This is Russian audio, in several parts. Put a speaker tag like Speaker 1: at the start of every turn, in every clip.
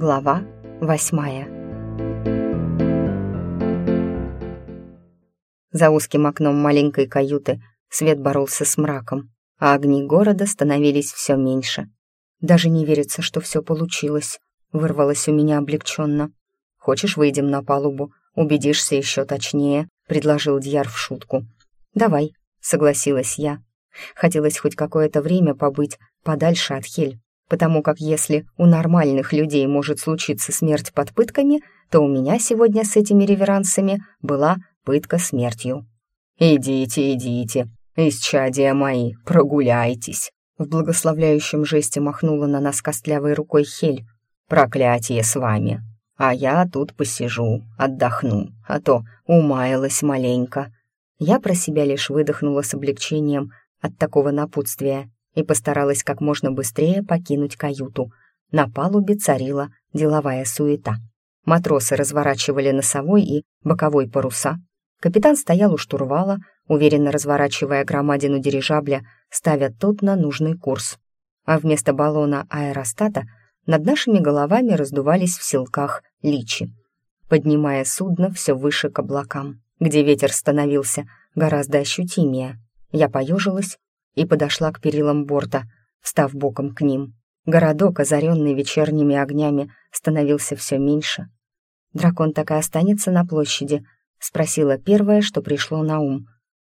Speaker 1: Глава восьмая За узким окном маленькой каюты свет боролся с мраком, а огни города становились все меньше. Даже не верится, что все получилось. Вырвалось у меня облегченно. «Хочешь, выйдем на палубу? Убедишься еще точнее», — предложил Дьяр в шутку. «Давай», — согласилась я. Хотелось хоть какое-то время побыть подальше от Хель, потому как если у нормальных людей может случиться смерть под пытками, то у меня сегодня с этими реверансами была пытка смертью. «Идите, идите, исчадия мои, прогуляйтесь!» В благословляющем жесте махнула на нас костлявой рукой Хель. «Проклятие с вами! А я тут посижу, отдохну, а то умаялась маленько». Я про себя лишь выдохнула с облегчением от такого напутствия и постаралась как можно быстрее покинуть каюту. На палубе царила деловая суета. Матросы разворачивали носовой и боковой паруса. Капитан стоял у штурвала, уверенно разворачивая громадину дирижабля, ставя тот на нужный курс. А вместо баллона аэростата над нашими головами раздувались в силках личи, поднимая судно все выше к облакам, где ветер становился гораздо ощутимее. Я поежилась и подошла к перилам борта, встав боком к ним. Городок, озаренный вечерними огнями, становился все меньше. «Дракон так и останется на площади?» — спросила первое, что пришло на ум.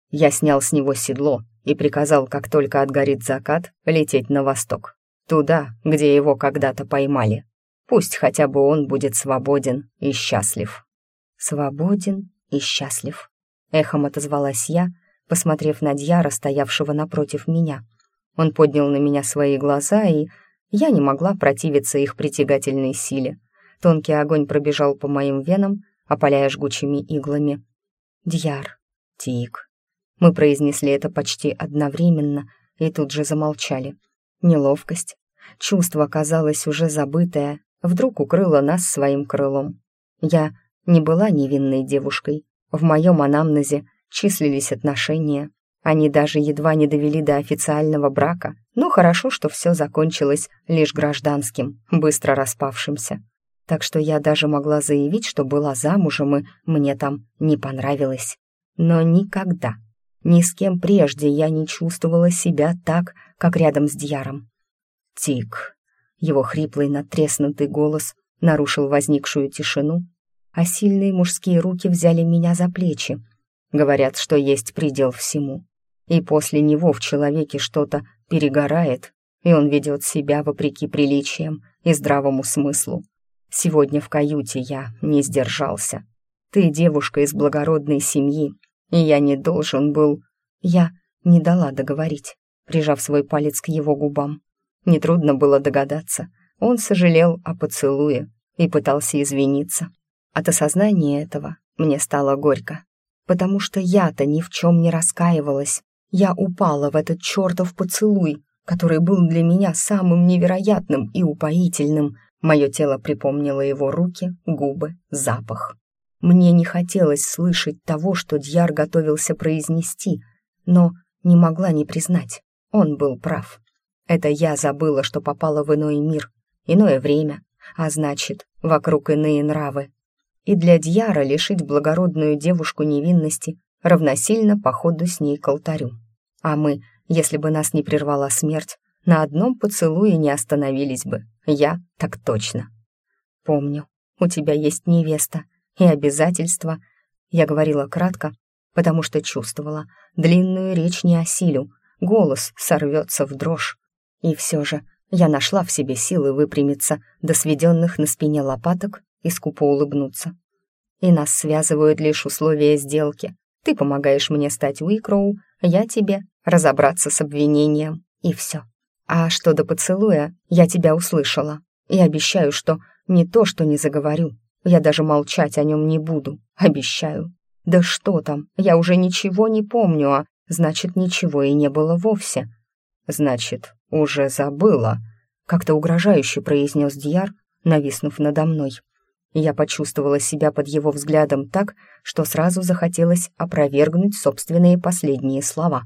Speaker 1: Я снял с него седло и приказал, как только отгорит закат, лететь на восток. Туда, где его когда-то поймали. Пусть хотя бы он будет свободен и счастлив. «Свободен и счастлив», — эхом отозвалась я, посмотрев на Дьяра, стоявшего напротив меня. Он поднял на меня свои глаза, и я не могла противиться их притягательной силе. Тонкий огонь пробежал по моим венам, опаляя жгучими иглами. «Дьяр, Тик». Мы произнесли это почти одновременно и тут же замолчали. Неловкость, чувство, казалось, уже забытое, вдруг укрыло нас своим крылом. Я не была невинной девушкой. В моем анамнезе числились отношения. Они даже едва не довели до официального брака, но хорошо, что все закончилось лишь гражданским, быстро распавшимся. Так что я даже могла заявить, что была замужем, и мне там не понравилось. Но никогда, ни с кем прежде я не чувствовала себя так, как рядом с Дьяром. Тик. Его хриплый надтреснутый голос нарушил возникшую тишину, а сильные мужские руки взяли меня за плечи, Говорят, что есть предел всему. И после него в человеке что-то перегорает, и он ведет себя вопреки приличиям и здравому смыслу. Сегодня в каюте я не сдержался. Ты девушка из благородной семьи, и я не должен был... Я не дала договорить, прижав свой палец к его губам. Нетрудно было догадаться. Он сожалел о поцелуе и пытался извиниться. От осознания этого мне стало горько потому что я-то ни в чем не раскаивалась. Я упала в этот чертов поцелуй, который был для меня самым невероятным и упоительным. Мое тело припомнило его руки, губы, запах. Мне не хотелось слышать того, что Дьяр готовился произнести, но не могла не признать. Он был прав. Это я забыла, что попала в иной мир, иное время, а значит, вокруг иные нравы и для Дьяра лишить благородную девушку невинности равносильно походу с ней к алтарю. А мы, если бы нас не прервала смерть, на одном поцелуе не остановились бы. Я так точно. Помню, у тебя есть невеста и обязательства. Я говорила кратко, потому что чувствовала, длинную речь не осилю, голос сорвется в дрожь. И все же я нашла в себе силы выпрямиться до сведенных на спине лопаток и скупо улыбнуться. И нас связывают лишь условия сделки. Ты помогаешь мне стать Уикроу, я тебе разобраться с обвинением, и все. А что до поцелуя, я тебя услышала. И обещаю, что не то, что не заговорю. Я даже молчать о нем не буду, обещаю. Да что там, я уже ничего не помню, а значит, ничего и не было вовсе. Значит, уже забыла, как-то угрожающе произнес Дьяр, нависнув надо мной. Я почувствовала себя под его взглядом так, что сразу захотелось опровергнуть собственные последние слова.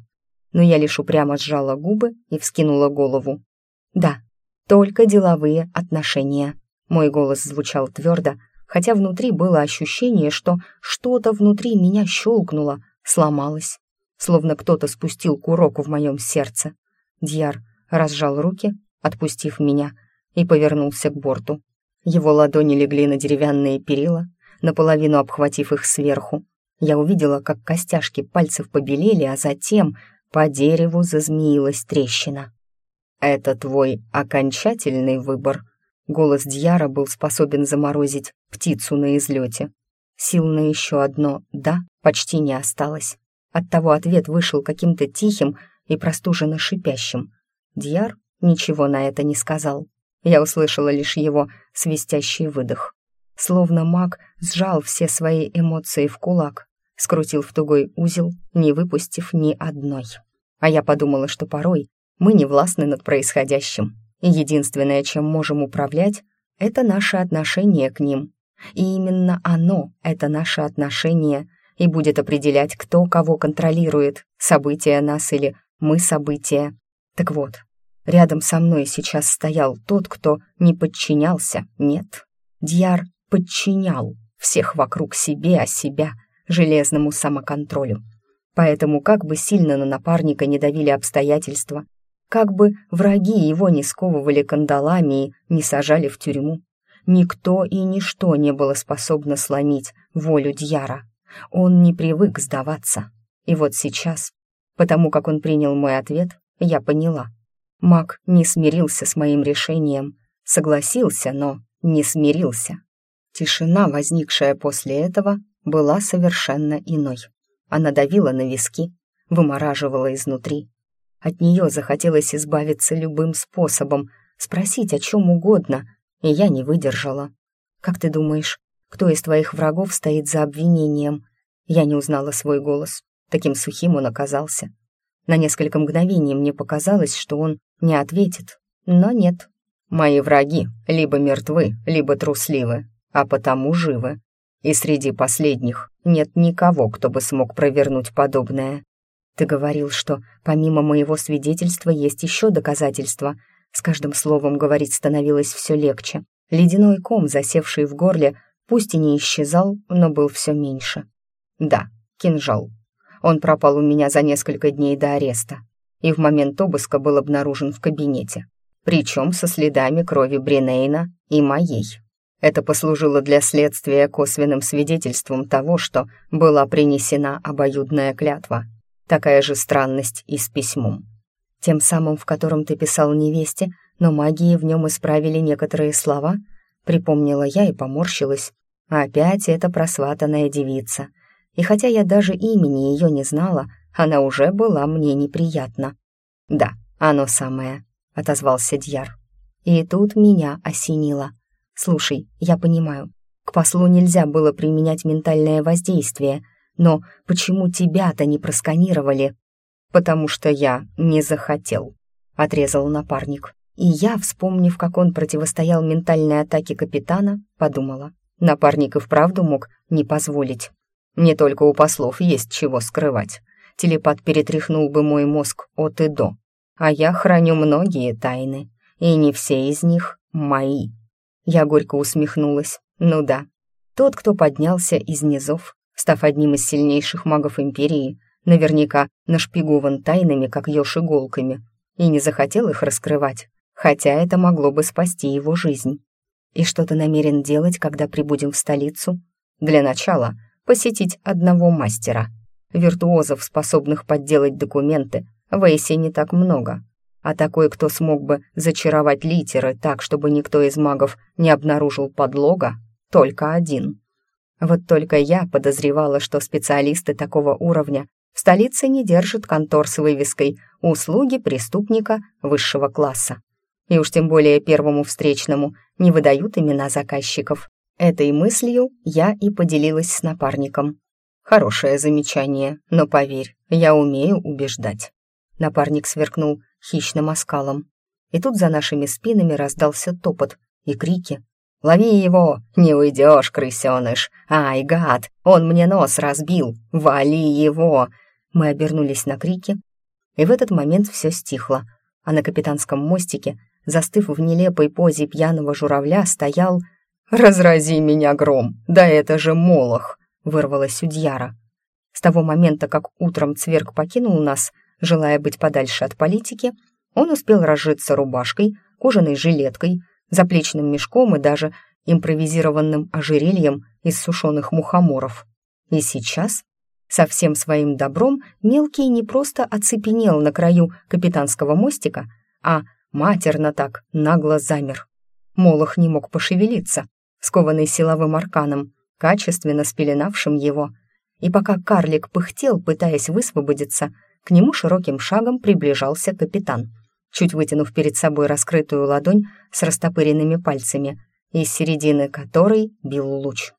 Speaker 1: Но я лишь упрямо сжала губы и вскинула голову. «Да, только деловые отношения. Мой голос звучал твердо, хотя внутри было ощущение, что что-то внутри меня щелкнуло, сломалось, словно кто-то спустил курок в моем сердце. Дьяр разжал руки, отпустив меня, и повернулся к борту. Его ладони легли на деревянные перила, наполовину обхватив их сверху. Я увидела, как костяшки пальцев побелели, а затем по дереву зазмеилась трещина. «Это твой окончательный выбор?» Голос Дьяра был способен заморозить птицу на излете. Сил на еще одно «да» почти не осталось. Оттого ответ вышел каким-то тихим и простуженно шипящим. Дьяр ничего на это не сказал. Я услышала лишь его свистящий выдох. Словно маг сжал все свои эмоции в кулак, скрутил в тугой узел, не выпустив ни одной. А я подумала, что порой мы не властны над происходящим, и единственное, чем можем управлять, это наше отношение к ним. И именно оно, это наше отношение, и будет определять, кто кого контролирует, события нас или мы события. Так вот, рядом со мной сейчас стоял тот, кто не подчинялся, нет. Дьяр подчинял всех вокруг себе, а себя железному самоконтролю. Поэтому как бы сильно на напарника не давили обстоятельства, как бы враги его не сковывали кандалами и не сажали в тюрьму, никто и ничто не было способно сломить волю Дьяра. Он не привык сдаваться. И вот сейчас, потому как он принял мой ответ, я поняла. Маг не смирился с моим решением, согласился, но не смирился. Тишина, возникшая после этого, была совершенно иной. Она давила на виски, вымораживала изнутри, от нее захотелось избавиться любым способом, спросить о чем угодно, и я не выдержала. «Как ты думаешь, кто из твоих врагов стоит за обвинением?» Я не узнала свой голос. Таким сухим он оказался. На несколько мгновений мне показалось, что он не ответит, но нет. «Мои враги либо мертвы, либо трусливы, а потому живы. И среди последних нет никого, кто бы смог провернуть подобное. Ты говорил, что помимо моего свидетельства есть еще доказательства. С каждым словом говорить становилось все легче. Ледяной ком, засевший в горле, пусть и не исчезал, но был все меньше. Да, кинжал. Он пропал у меня за несколько дней до ареста, и в момент обыска был обнаружен в кабинете, причем со следами крови Бринейна и моей. Это послужило для следствия косвенным свидетельством того, что была принесена обоюдная клятва — Такая же странность и с письмом. Тем самым, в котором ты писал невесте, но магии в нем исправили некоторые слова, припомнила я и поморщилась. Опять эта просватанная девица. И хотя я даже имени ее не знала, она уже была мне неприятна. «Да, оно самое», — отозвался Дьяр. И тут меня осенило. «Слушай, я понимаю, к послу нельзя было применять ментальное воздействие», но почему тебя-то не просканировали? Потому что я не захотел, отрезал напарник. И я, вспомнив, как он противостоял ментальной атаке капитана, подумала, напарник и вправду мог не позволить. Не только у послов есть чего скрывать. Телепат перетряхнул бы мой мозг от и до. А я храню многие тайны, и не все из них мои. Я горько усмехнулась. Ну да, тот, кто поднялся из низов, став одним из сильнейших магов Империи, наверняка нашпигован тайнами, как еж иголками, и не захотел их раскрывать, хотя это могло бы спасти его жизнь. И что ты намерен делать, когда прибудем в столицу? Для начала посетить одного мастера. Виртуозов, способных подделать документы, в Эйсе не так много. А такой, кто смог бы зачаровать литеры так, чтобы никто из магов не обнаружил подлога, только один. Вот только я подозревала, что специалисты такого уровня в столице не держат контор с вывеской «Услуги преступника высшего класса». И уж тем более первому встречному не выдают имена заказчиков. Этой мыслью я и поделилась с напарником. Хорошее замечание, но поверь, я умею убеждать. Напарник сверкнул хищным оскалом. И тут за нашими спинами раздался топот и крики. Лови его! Не уйдешь, крысеныш! Ай, гад! Он мне нос разбил! Вали его!» Мы обернулись на крики, и в этот момент все стихло, а на капитанском мостике застыв в нелепой позе пьяного журавля, стоял... «Разрази меня гром! Да это же Молох!» — вырвалась у Дьяра. С того момента, как утром Цверк покинул нас, желая быть подальше от политики, он успел разжиться рубашкой, кожаной жилеткой, заплечным мешком и даже импровизированным ожерельем из сушеных мухоморов. И сейчас со всем своим добром мелкий не просто оцепенел на краю капитанского мостика, а матерно так нагло замер. Молох не мог пошевелиться, скованный силовым арканом, качественно спеленавшим его. И пока карлик пыхтел, пытаясь высвободиться, к нему широким шагом приближался капитан, чуть вытянув перед собой раскрытую ладонь с растопыренными пальцами, из середины которой бил луч.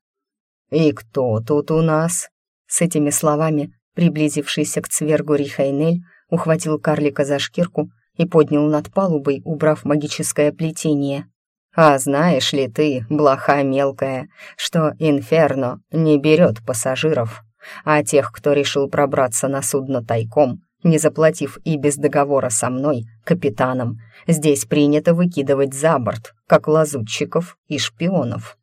Speaker 1: «И кто тут у нас?» С этими словами, приблизившийся к цвергу Рихайнель, ухватил карлика за шкирку и поднял над палубой, убрав магическое плетение. «А знаешь ли ты, блоха мелкая, что Инферно не берет пассажиров, а тех, кто решил пробраться на судно тайком, не заплатив и без договора со мной, капитаном, здесь принято выкидывать за борт, как лазутчиков и шпионов.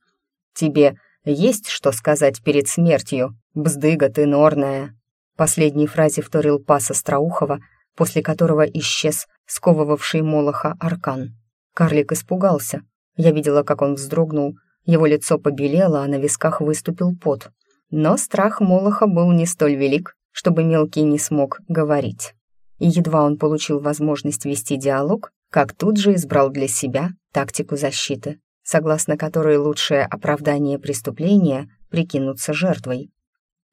Speaker 1: Тебе есть что сказать перед смертью, бздыга ты норная?» Последней фразе вторил пас Остроухова, после которого исчез сковывавший Молоха аркан. Карлик испугался. Я видела, как он вздрогнул, его лицо побелело, а на висках выступил пот. Но страх Молоха был не столь велик, чтобы мелкий не смог говорить. И едва он получил возможность вести диалог, как тут же избрал для себя тактику защиты, согласно которой лучшее оправдание преступления — прикинуться жертвой.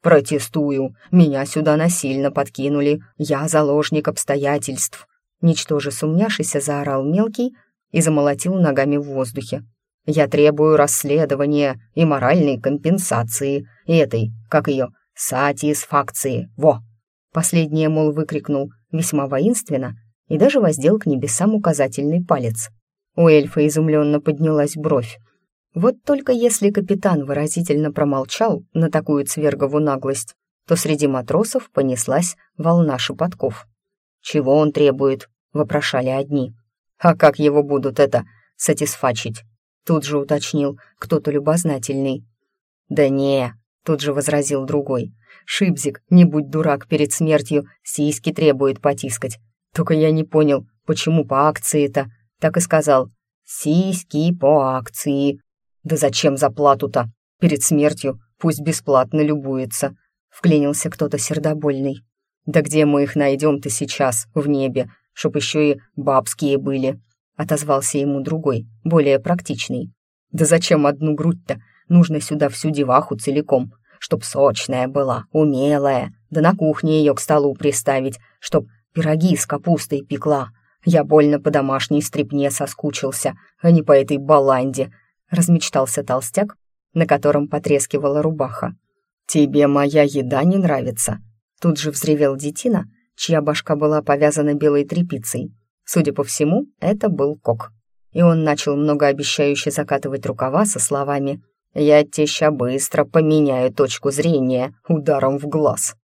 Speaker 1: «Протестую! Меня сюда насильно подкинули! Я заложник обстоятельств!» Ничтоже сумняшися, заорал мелкий и замолотил ногами в воздухе. «Я требую расследования и моральной компенсации этой, как ее, сатисфакции, во!» Последнее, мол, выкрикнул весьма воинственно и даже воздел к небесам указательный палец. У эльфа изумленно поднялась бровь. Вот только если капитан выразительно промолчал на такую цвергову наглость, то среди матросов понеслась волна шепотков. «Чего он требует?» — вопрошали одни. «А как его будут это сатисфачить?» Тут же уточнил кто-то любознательный. «Да не», — тут же возразил другой. «Шибзик, не будь дурак, перед смертью сиськи требует потискать. Только я не понял, почему по акции-то?» Так и сказал. «Сиськи по акции». «Да зачем за плату-то? Перед смертью пусть бесплатно любуется», — вклинился кто-то сердобольный. «Да где мы их найдем-то сейчас, в небе, чтоб еще и бабские были?» — отозвался ему другой, более практичный. «Да зачем одну грудь-то? Нужно сюда всю деваху целиком, чтоб сочная была, умелая, да на кухне ее к столу приставить, чтоб пироги с капустой пекла. Я больно по домашней стрипне соскучился, а не по этой баланде», — размечтался толстяк, на котором потрескивала рубаха. «Тебе моя еда не нравится?» Тут же взревел детина, чья башка была повязана белой тряпицей. Судя по всему, это был кок. И он начал многообещающе закатывать рукава со словами «Я теща быстро поменяю точку зрения ударом в глаз».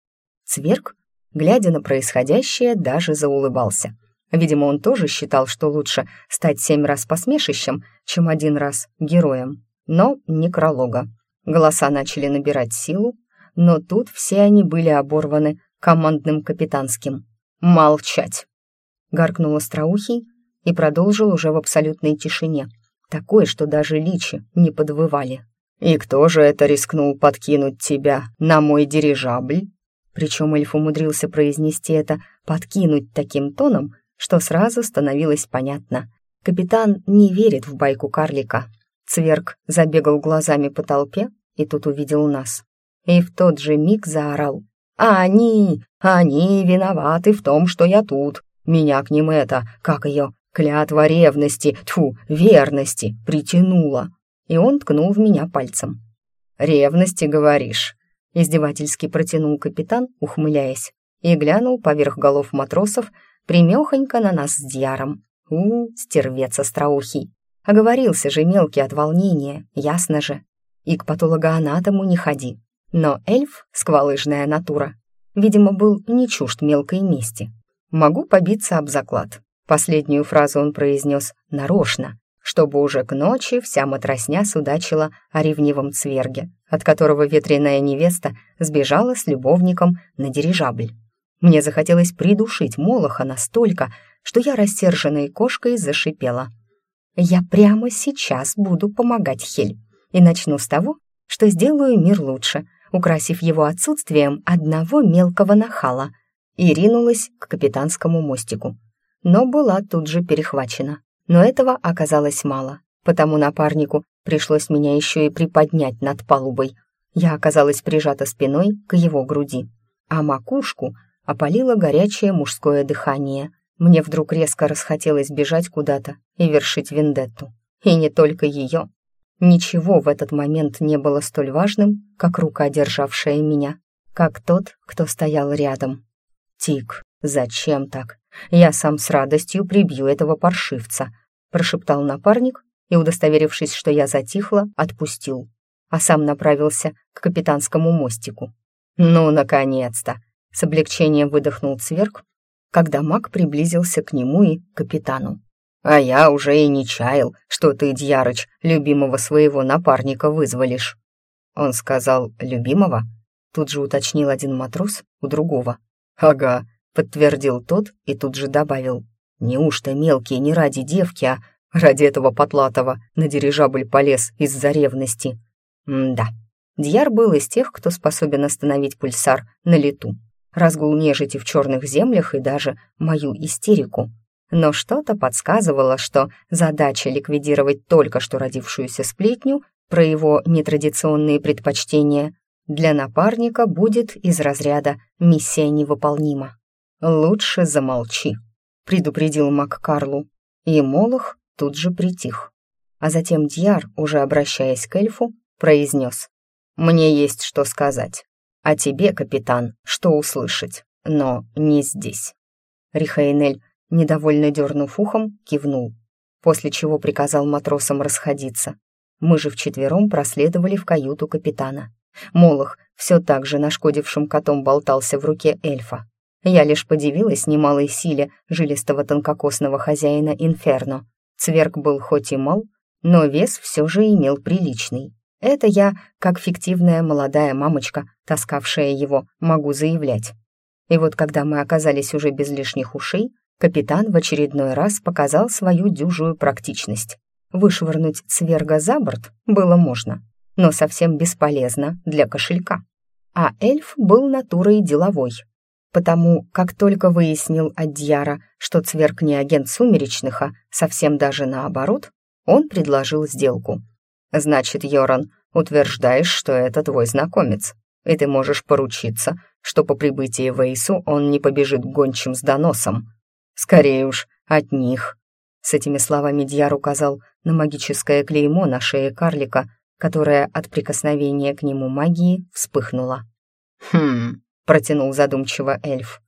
Speaker 1: Цверк, глядя на происходящее, даже заулыбался. Видимо, он тоже считал, что лучше стать семь раз посмешищем, чем один раз героем. Но некролога. Голоса начали набирать силу, но тут все они были оборваны командным капитанским. «Молчать!» — гаркнул Остроухий и продолжил уже в абсолютной тишине, такой, что даже личи не подвывали. «И кто же это рискнул подкинуть тебя на мой дирижабль?» Причем эльф умудрился произнести это «подкинуть» таким тоном, что сразу становилось понятно. Капитан не верит в байку карлика. Цверк забегал глазами по толпе и тут увидел нас. И в тот же миг заорал. «А они, они виноваты в том, что я тут. Меня к ним это, как ее, клятва ревности, тьфу, верности, притянула». И он ткнул в меня пальцем. «Ревности, говоришь?» Издевательски протянул капитан, ухмыляясь, и глянул поверх голов матросов примехонько на нас с Дьяром. У, стервец остроухий. Оговорился же мелкий от волнения, ясно же. И к патологоанатому не ходи. Но эльф, сквалыжная натура, видимо, был не чужд мелкой мести. Могу побиться об заклад. Последнюю фразу он произнес нарочно, чтобы уже к ночи вся матросня судачила о ревнивом цверге, от которого ветреная невеста сбежала с любовником на дирижабль. Мне захотелось придушить Молоха настолько, что я рассерженной кошкой зашипела. «Я прямо сейчас буду помогать Хель и начну с того, что сделаю мир лучше, украсив его отсутствием одного мелкого нахала, и ринулась к капитанскому мостику. Но была тут же перехвачена. Но этого оказалось мало, потому напарнику пришлось меня еще и приподнять над палубой. Я оказалась прижата спиной к его груди, а макушку опалило горячее мужское дыхание. Мне вдруг резко расхотелось бежать куда-то и вершить вендетту. И не только ее. Ничего в этот момент не было столь важным, как рука, державшая меня, как тот, кто стоял рядом. «Тик, зачем так? Я сам с радостью прибью этого паршивца», прошептал напарник и, удостоверившись, что я затихла, отпустил, а сам направился к капитанскому мостику. «Ну, наконец-то!» — с облегчением выдохнул Цверк, когда маг приблизился к нему и капитану. А я уже и не чаял, что ты, Дьярыч, любимого своего напарника вызволишь. Он сказал «любимого?» Тут же уточнил один матрос у другого. «Ага», — подтвердил тот и тут же добавил. «Неужто мелкий не ради девки, а ради этого потлатого на дирижабль полез из-за ревности?» М-да. Дьяр был из тех, кто способен остановить пульсар на лету. Разгул нежити в черных землях и даже мою истерику — но что-то подсказывало, что задача ликвидировать только что родившуюся сплетню про его нетрадиционные предпочтения для напарника будет из разряда «миссия невыполнима». «Лучше замолчи», — предупредил Мак Карлу, и Молох тут же притих. А затем Дьяр, уже обращаясь к эльфу, произнес «Мне есть что сказать, а тебе, капитан, что услышать, но не здесь». Рихаэнель Недовольно дернув ухом, кивнул, после чего приказал матросам расходиться. Мы же вчетвером проследовали в каюту капитана. Молох все так же нашкодившим котом болтался в руке эльфа. Я лишь подивилась немалой силе жилистого тонкокосного хозяина Инферно. Цверк был хоть и мал, но вес все же имел приличный. Это я, как фиктивная молодая мамочка, таскавшая его, могу заявлять. И вот когда мы оказались уже без лишних ушей, Капитан в очередной раз показал свою дюжую практичность. Вышвырнуть сверга за борт было можно, но совсем бесполезно для кошелька. А эльф был натурой деловой, потому как только выяснил от Дьяра, что Цверг не агент сумеречных, а совсем даже наоборот, он предложил сделку. «Значит, Йоран, утверждаешь, что это твой знакомец, и ты можешь поручиться, что по прибытии в Эйсу он не побежит гончим с доносом», Скорее уж, от них. С этими словами Дьяр указал на магическое клеймо на шее карлика, которое от прикосновения к нему магии вспыхнуло. «Хм», — протянул задумчиво эльф.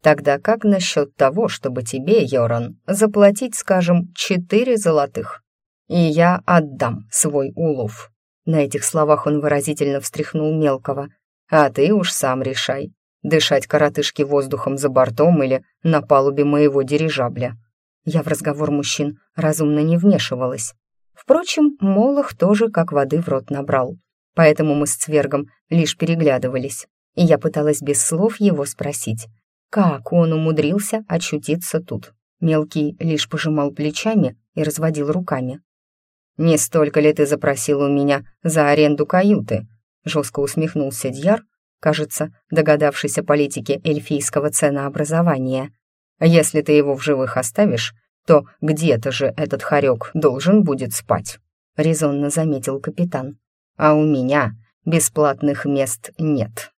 Speaker 1: «Тогда как насчет того, чтобы тебе, Йоран, заплатить, скажем, четыре золотых? И я отдам свой улов». На этих словах он выразительно встряхнул мелкого. «А ты уж сам решай, дышать коротышки воздухом за бортом или на палубе моего дирижабля. Я в разговор мужчин разумно не вмешивалась. Впрочем, Молох тоже как воды в рот набрал. Поэтому мы с Цвергом лишь переглядывались, и я пыталась без слов его спросить, как он умудрился очутиться тут. Мелкий лишь пожимал плечами и разводил руками. «Не столько ли ты запросил у меня за аренду каюты?» Жестко усмехнулся Дьяр, кажется, догадавшись о политике эльфийского ценообразования. Если ты его в живых оставишь, то где-то же этот хорек должен будет спать», — резонно заметил капитан. «А у меня бесплатных мест нет.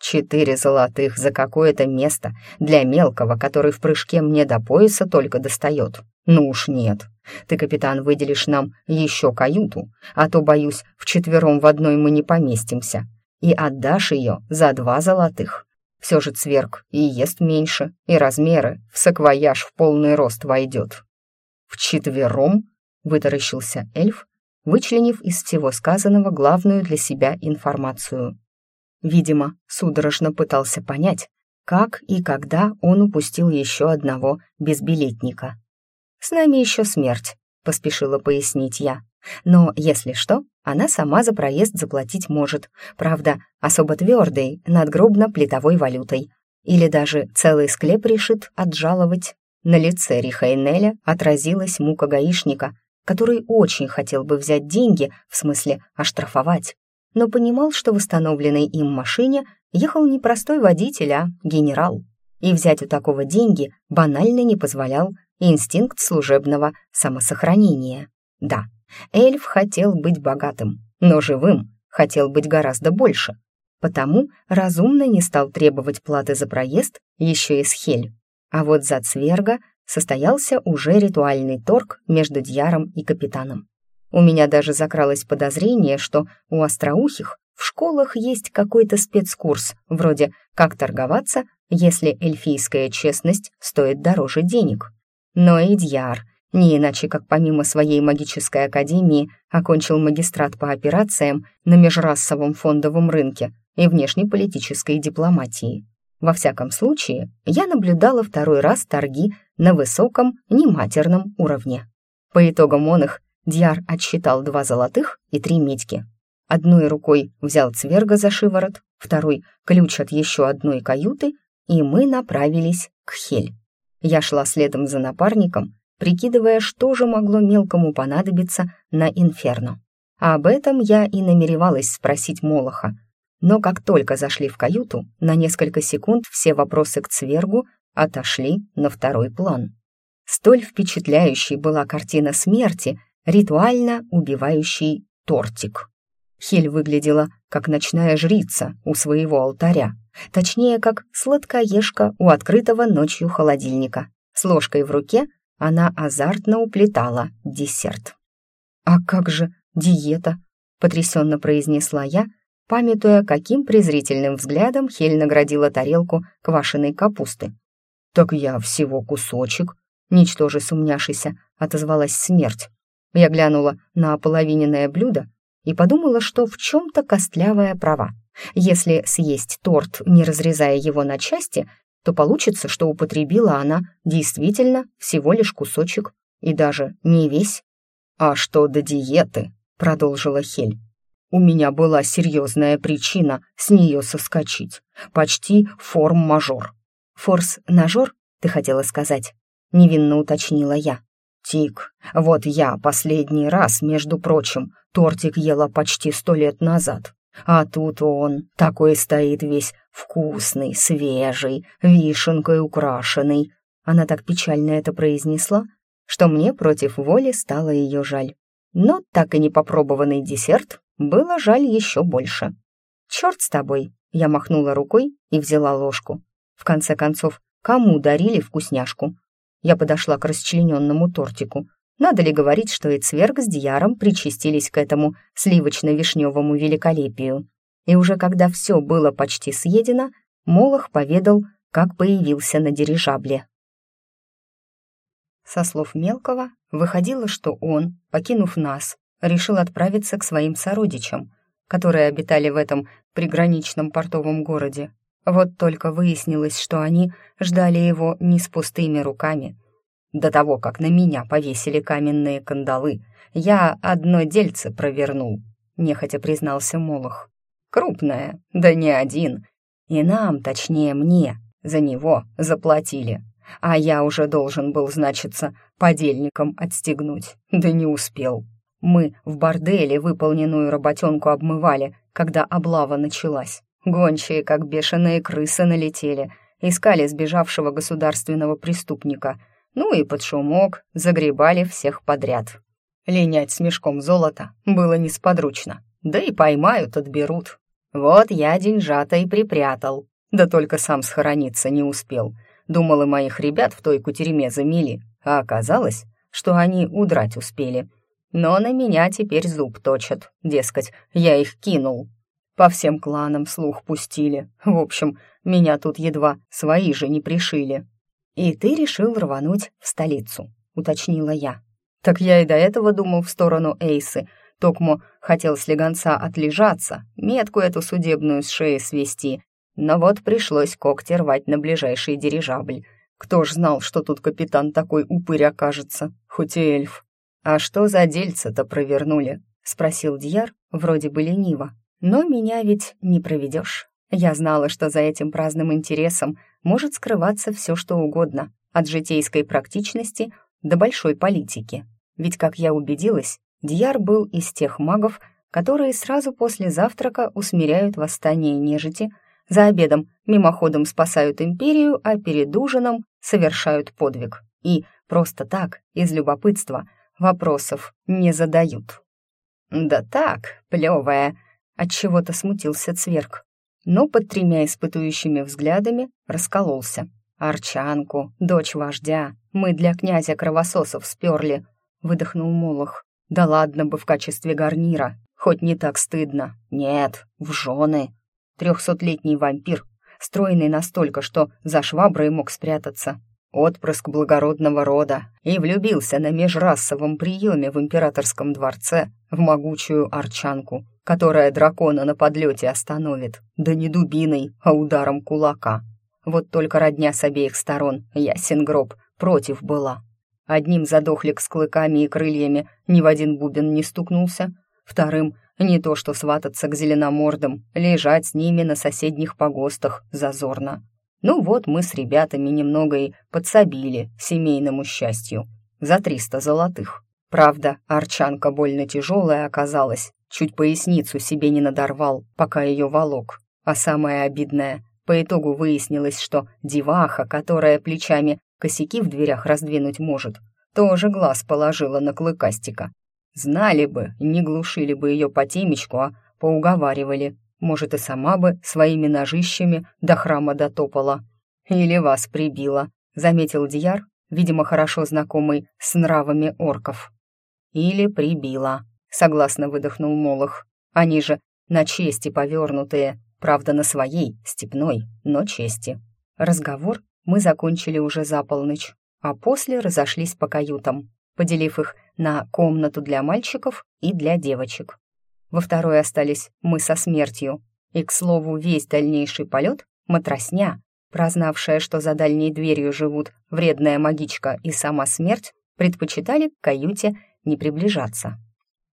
Speaker 1: Четыре золотых за какое-то место для мелкого, который в прыжке мне до пояса только достает. Ну уж нет. Ты, капитан, выделишь нам еще каюту, а то, боюсь, вчетвером в одной мы не поместимся и отдашь ее за два золотых. Все же цверк и ест меньше, и размеры в саквояж в полный рост войдет. «Вчетвером?» — вытаращился эльф, вычленив из всего сказанного главную для себя информацию. Видимо, судорожно пытался понять, как и когда он упустил еще одного безбилетника. С нами еще смерть», — поспешила пояснить я. «Но, если что, она сама за проезд заплатить может. Правда, особо твердой, надгробно-плитовой валютой. Или даже целый склеп решит отжаловать. На лице Рихайнеля отразилась мука гаишника, который очень хотел бы взять деньги, в смысле оштрафовать, но понимал, что в восстановленной им машине ехал не простой водитель, а генерал. И взять у такого деньги банально не позволял инстинкт служебного самосохранения. Да, эльф хотел быть богатым, но живым хотел быть гораздо больше. Потому разумно не стал требовать платы за проезд еще и с Хель. А вот за Цверга состоялся уже ритуальный торг между Дьяром и капитаном. У меня даже закралось подозрение, что у остроухих в школах есть какой-то спецкурс, вроде «Как торговаться, если эльфийская честность стоит дороже денег». Но и Дьяр, не иначе как помимо своей магической академии, окончил магистрат по операциям на межрасовом фондовом рынке и внешнеполитической дипломатии. Во всяком случае, я наблюдала второй раз торги на высоком, нематерном уровне. По итогам он их Дьяр отсчитал два золотых и три медьки. Одной рукой взял цверга за шиворот, второй — ключ от еще одной каюты, и мы направились к Хель. Я шла следом за напарником, прикидывая, что же могло мелкому понадобиться на Инферно. А об этом я и намеревалась спросить Молоха — но как только зашли в каюту, на несколько секунд все вопросы к Цвергу отошли на второй план. Столь впечатляющей была картина смерти, ритуально убивающий тортик. Хель выглядела как ночная жрица у своего алтаря, точнее, как сладкоежка у открытого ночью холодильника. С ложкой в руке она азартно уплетала десерт. «А как же диета?» — потрясенно произнесла я, памятуя, каким презрительным взглядом Хель наградила тарелку квашеной капусты. «Так я всего кусочек», — ничтоже сумняшися, отозвалась смерть. Я глянула на ополовиненное блюдо и подумала, что в чем-то костлявая права. Если съесть торт, не разрезая его на части, то получится, что употребила она действительно всего лишь кусочек, и даже не весь. «А что до диеты?» — продолжила Хель. У меня была серьезная причина с нее соскочить. Почти форм-мажор. «Форс-нажор, ты хотела сказать?» — невинно уточнила я. «Тик, вот я последний раз, между прочим, тортик ела почти сто лет назад. А тут он такой стоит весь вкусный, свежий, вишенкой украшенный». Она так печально это произнесла, что мне против воли стало ее жаль. Но так и не попробованный десерт было жаль еще больше. «Черт с тобой!» — я махнула рукой и взяла ложку. В конце концов, кому дарили вкусняшку? Я подошла к расчлененному тортику. Надо ли говорить, что и Цверг с Дьяром причастились к этому сливочно-вишневому великолепию? И уже когда все было почти съедено, Молох поведал, как появился на дирижабле. Со слов Мелкого выходило, что он, покинув нас, решил отправиться к своим сородичам, которые обитали в этом приграничном портовом городе. Вот только выяснилось, что они ждали его не с пустыми руками. До того, как на меня повесили каменные кандалы, я одно дельце провернул, нехотя признался Молох. Крупное, да не один. И нам, точнее мне, за него заплатили. А я уже должен был, значиться, подельником отстегнуть, да не успел. Мы в борделе выполненную работенку обмывали, когда облава началась. Гончие, как бешеные крысы, налетели, искали сбежавшего государственного преступника. Ну и под шумок загребали всех подряд. Линять с мешком золота было несподручно. Да и поймают, отберут. Вот я деньжата и припрятал. Да только сам схорониться не успел. Думал, и моих ребят в той кутерьме замели. А оказалось, что они удрать успели — но на меня теперь зуб точат, дескать, я их кинул. По всем кланам слух пустили. В общем, меня тут едва свои же не пришили. И ты решил рвануть в столицу, уточнила я. Так я и до этого думал в сторону Эйсы. Токмо хотел с легонца отлежаться, метку эту судебную с шеи свести. Но вот пришлось когти рвать на ближайший дирижабль.
Speaker 2: Кто ж знал, что тут капитан такой упырь окажется, хоть и эльф. А что за дельце-то провернули? Спросил Дьяр, вроде бы лениво. Но меня ведь не проведешь. Я знала, что за этим праздным интересом может скрываться все, что угодно, от житейской практичности до большой политики. Ведь, как я убедилась, Дьяр был из тех магов, которые сразу после завтрака усмиряют восстание нежити, за обедом мимоходом спасают империю, а перед ужином совершают подвиг. И просто так, из любопытства, вопросов не задают. «Да так, плевая», — отчего-то смутился Цверк, но под тремя испытующими взглядами раскололся. «Арчанку, дочь вождя, мы для князя кровососов сперли», — выдохнул Молох. «Да ладно бы в качестве гарнира, хоть не так стыдно. Нет, в жены. Трехсотлетний вампир, стройный настолько, что за шваброй мог спрятаться. Отпрыск благородного рода и влюбился на межрасовом приеме в императорском дворце в могучую арчанку, которая дракона на подлете остановит, да не дубиной, а ударом кулака. Вот только родня с обеих сторон, ясен гроб, против была. Одним задохлик с клыками и крыльями ни в один бубен не стукнулся, вторым не то что свататься к зеленомордам, лежать с ними на соседних погостах зазорно. Ну вот мы с ребятами немного и подсобили семейному счастью. За триста золотых. Правда, арчанка больно тяжелая оказалась, чуть поясницу себе не надорвал, пока ее волок. А самое обидное, по итогу выяснилось, что деваха, которая плечами косяки в дверях раздвинуть может, тоже глаз положила на клыкастика. Знали бы, не глушили бы ее по темечку, а поуговаривали. Может, и сама бы своими ножищами до храма дотопала. Или вас прибила, заметил Дьяр, видимо, хорошо знакомый с нравами орков. Или прибила, согласно выдохнул Молох. Они же на чести повернутые, правда, на своей, степной, но чести. Разговор мы закончили уже за полночь, а после разошлись по каютам, поделив их на комнату для мальчиков и для девочек. Во второй остались мы со смертью. И, к слову, весь дальнейший полет — матросня, прознавшая, что за дальней дверью живут вредная магичка и сама смерть, предпочитали к каюте не приближаться.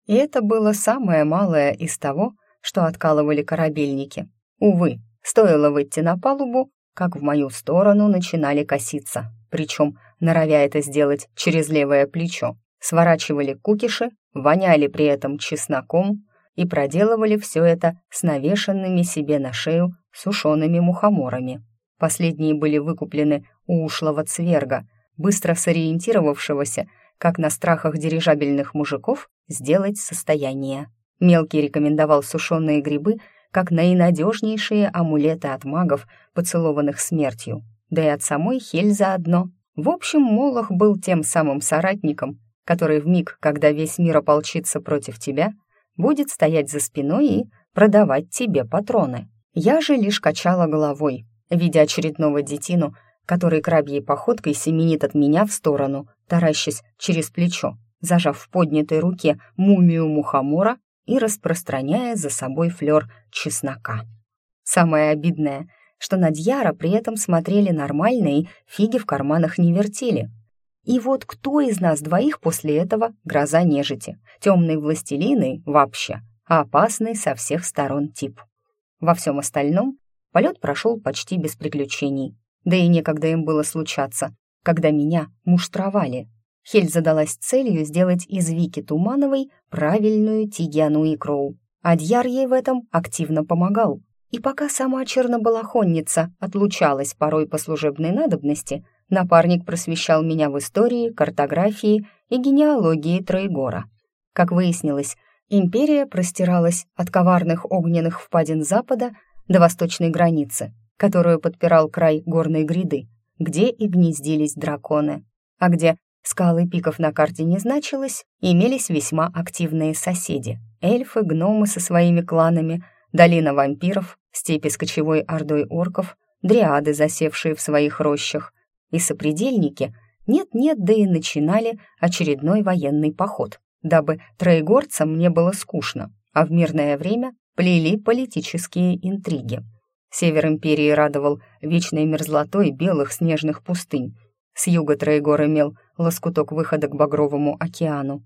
Speaker 2: И это было самое малое из того, что откалывали корабельники. Увы, стоило выйти на палубу, как в мою сторону начинали коситься, причем норовя это сделать через левое плечо сворачивали кукиши, воняли при этом чесноком и проделывали все это с навешанными себе на шею сушеными мухоморами. Последние были выкуплены у ушлого цверга, быстро сориентировавшегося, как на страхах дирижабельных мужиков сделать состояние. Мелкий рекомендовал сушеные грибы как наинадежнейшие амулеты от магов, поцелованных смертью, да и от самой Хель заодно. В общем, Молох был тем самым соратником, который в миг, когда весь мир ополчится против тебя, будет стоять за спиной и продавать тебе патроны. Я же лишь качала головой, видя очередного детину, который крабьей походкой семенит от меня в сторону, таращась через плечо, зажав в поднятой руке мумию мухомора и распространяя за собой флер чеснока. Самое обидное, что на Дьяра при этом смотрели нормально и фиги в карманах не вертели — и вот кто из нас двоих после этого гроза нежити, темный властелин и вообще, а опасный со всех сторон тип. Во всем остальном полет прошел почти без приключений, да и некогда им было случаться, когда меня муштровали. Хель задалась целью сделать из Вики Тумановой правильную Тигиану Икроу, а Дьяр ей в этом активно помогал. И пока сама чернобалахонница отлучалась порой по служебной надобности, Напарник просвещал меня в истории, картографии и генеалогии Троегора. Как выяснилось, империя простиралась от коварных огненных впадин запада до восточной границы, которую подпирал край горной гряды, где и гнездились драконы, а где скалы пиков на карте не значилось, имелись весьма активные соседи — эльфы, гномы со своими кланами, долина вампиров, степи с кочевой ордой орков, дриады, засевшие в своих рощах, и сопредельники нет-нет, да и начинали очередной военный поход, дабы троегорцам не было скучно, а в мирное время плели политические интриги. Север империи радовал вечной мерзлотой белых снежных пустынь. С юга Троегор имел лоскуток выхода к Багровому океану.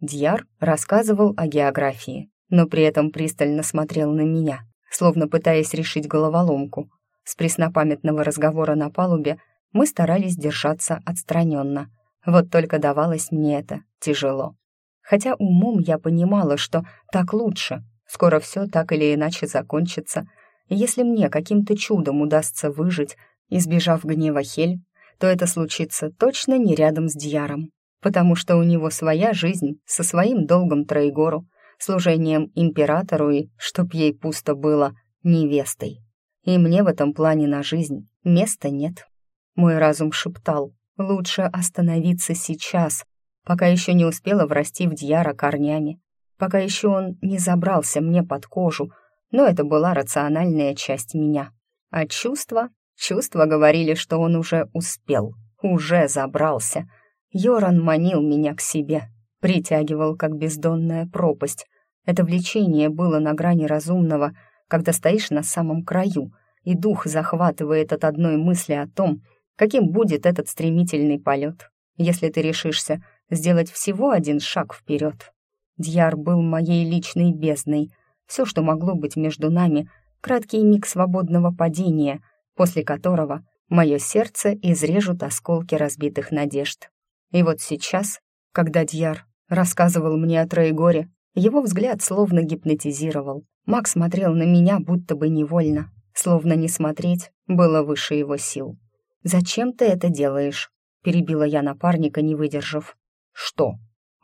Speaker 2: Дьяр рассказывал о географии, но при этом пристально смотрел на меня, словно пытаясь решить головоломку. С преснопамятного разговора на палубе мы старались держаться отстраненно. Вот только давалось мне это тяжело. Хотя умом я понимала, что так лучше, скоро все так или иначе закончится. Если мне каким-то чудом удастся выжить, избежав гнева Хель, то это случится точно не рядом с Дьяром, потому что у него своя жизнь со своим долгом Троегору, служением императору и, чтоб ей пусто было, невестой. И мне в этом плане на жизнь места нет. Мой разум шептал, лучше остановиться сейчас, пока еще не успела врасти в Дьяра корнями, пока еще он не забрался мне под кожу, но это была рациональная часть меня. А чувства? Чувства говорили, что он уже успел, уже забрался. Йоран манил меня к себе, притягивал, как бездонная пропасть. Это влечение было на грани разумного, когда стоишь на самом краю, и дух захватывает от одной мысли о том, каким будет этот стремительный полет, если ты решишься сделать всего один шаг вперед. Дьяр был моей личной бездной, все, что могло быть между нами, краткий миг свободного падения, после которого мое сердце изрежут осколки разбитых надежд. И вот сейчас, когда Дьяр рассказывал мне о Троегоре, его взгляд словно гипнотизировал. Маг смотрел на меня будто бы невольно, словно не смотреть было выше его сил. «Зачем ты это делаешь?» — перебила я напарника, не выдержав. «Что?»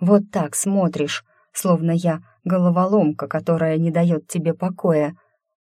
Speaker 2: «Вот так смотришь, словно я головоломка, которая не дает тебе покоя,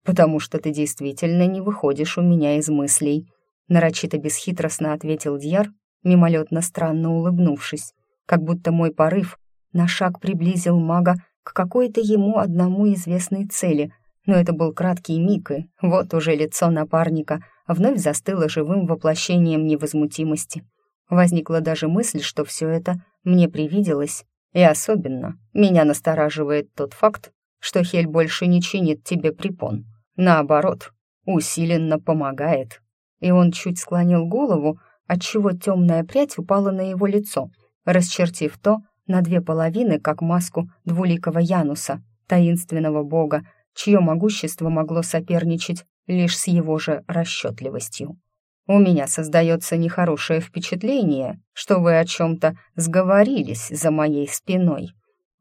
Speaker 2: потому что ты действительно не выходишь у меня из мыслей», нарочито бесхитростно ответил Дьяр, мимолетно странно улыбнувшись, как будто мой порыв на шаг приблизил мага к какой-то ему одному известной цели, но это был краткий миг, и вот уже лицо напарника вновь застыло живым воплощением невозмутимости. Возникла даже мысль, что все это мне привиделось, и особенно меня настораживает тот факт, что Хель больше не чинит тебе препон. Наоборот, усиленно помогает. И он чуть склонил голову, отчего темная прядь упала на его лицо, расчертив то на две половины, как маску двуликого Януса, таинственного бога, чье могущество могло соперничать лишь с его же расчетливостью. У меня создается нехорошее впечатление, что вы о чем-то сговорились за моей спиной.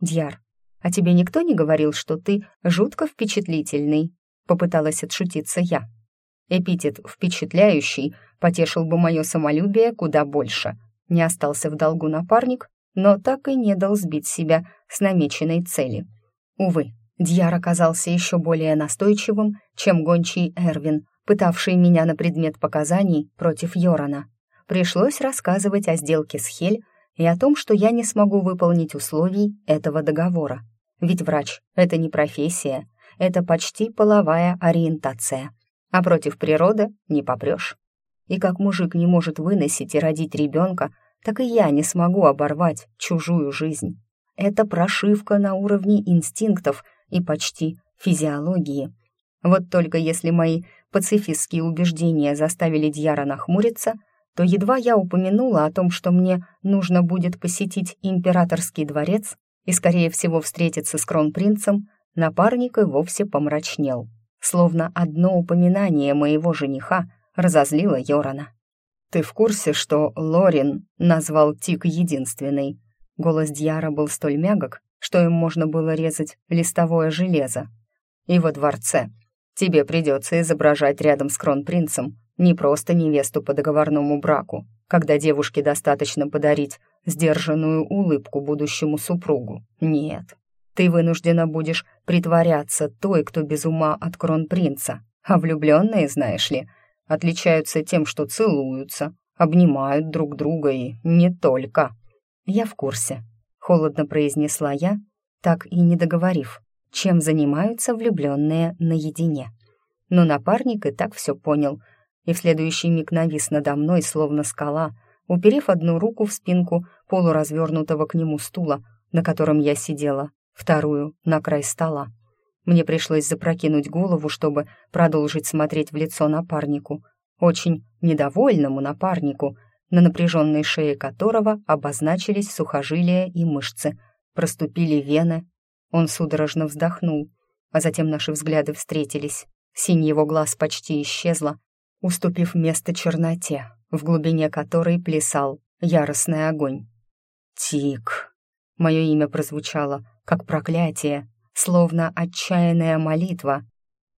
Speaker 2: Дьяр, а тебе никто не говорил, что ты жутко впечатлительный?» Попыталась отшутиться я. Эпитет «впечатляющий» потешил бы мое самолюбие куда больше. Не остался в долгу напарник, но так и не дал сбить себя с намеченной цели. Увы, Дьяр оказался еще более настойчивым, чем гончий Эрвин, пытавший меня на предмет показаний против Йорана. Пришлось рассказывать о сделке с Хель и о том, что я не смогу выполнить условий этого договора. Ведь врач — это не профессия, это почти половая ориентация. А против природы не попрешь. И как мужик не может выносить и родить ребенка, так и я не смогу оборвать чужую жизнь. Это прошивка на уровне инстинктов и почти физиологии. Вот только если мои пацифистские убеждения заставили Дьяра нахмуриться, то едва я упомянула о том, что мне нужно будет посетить императорский дворец и, скорее всего, встретиться с кронпринцем, напарник и вовсе помрачнел, словно одно упоминание моего жениха разозлило Йорана. «Ты в курсе, что Лорин назвал Тик единственный?» Голос Дьяра был столь мягок, что им можно было резать листовое железо. «И во дворце тебе придется изображать рядом с кронпринцем не просто невесту по договорному браку, когда девушке достаточно подарить сдержанную улыбку будущему супругу. Нет, ты вынуждена будешь притворяться той, кто без ума от кронпринца, а влюбленные, знаешь ли, — отличаются тем, что целуются, обнимают друг друга и не только. Я в курсе, холодно произнесла я, так и не договорив, чем занимаются влюбленные наедине. Но напарник и так все понял, и в следующий миг навис надо мной, словно скала, уперев одну руку в спинку полуразвернутого к нему стула, на котором я сидела, вторую — на край стола.
Speaker 1: Мне пришлось запрокинуть голову, чтобы продолжить смотреть в лицо напарнику. Очень недовольному напарнику, на напряженной шее которого обозначились сухожилия и мышцы, проступили вены. Он судорожно вздохнул, а затем наши взгляды встретились. Синь его глаз почти исчезла, уступив место черноте, в глубине которой плясал яростный огонь. «Тик!» Мое имя прозвучало, как проклятие, словно отчаянная молитва.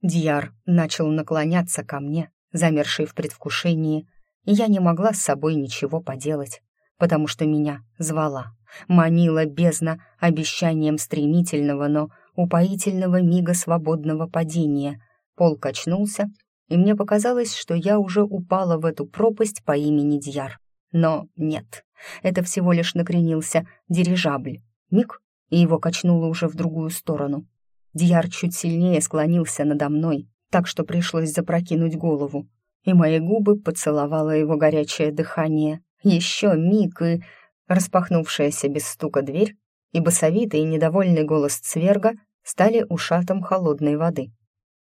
Speaker 1: Дьяр начал наклоняться ко мне, замерший в предвкушении, и я не могла с собой ничего поделать, потому что меня звала, манила бездна обещанием стремительного, но упоительного мига свободного падения. Пол качнулся, и мне показалось, что я уже упала в эту пропасть по имени Дьяр. Но нет, это всего лишь накренился дирижабль. Миг, и его качнуло уже в другую сторону. Дьяр чуть сильнее склонился надо мной, так что пришлось запрокинуть голову, и мои губы поцеловало его горячее дыхание. Еще миг, и распахнувшаяся без стука дверь и басовитый и недовольный голос Цверга стали ушатом холодной воды.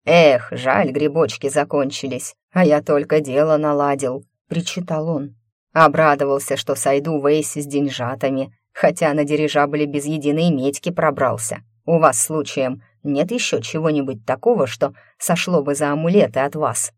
Speaker 1: «Эх, жаль, грибочки закончились, а я только дело наладил», — причитал он. Обрадовался, что сойду в Эйсе с деньжатами, хотя на дирижабле без единой медьки пробрался. У вас, случаем, нет еще чего-нибудь такого, что сошло бы за амулеты от вас?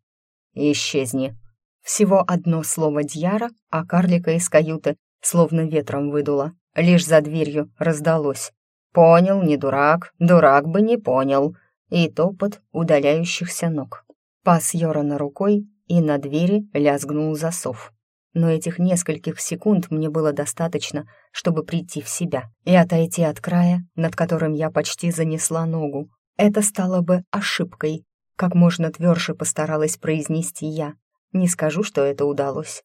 Speaker 1: Исчезни. Всего одно слово Дьяра, а карлика из каюты словно ветром выдуло. Лишь за дверью раздалось. «Понял, не дурак, дурак бы не понял». И топот удаляющихся ног. Пас Йорана рукой, и на двери лязгнул засов но этих нескольких секунд мне было достаточно, чтобы прийти в себя и отойти от края, над которым я почти занесла ногу. Это стало бы ошибкой, как можно тверже постаралась произнести я. Не скажу, что это удалось.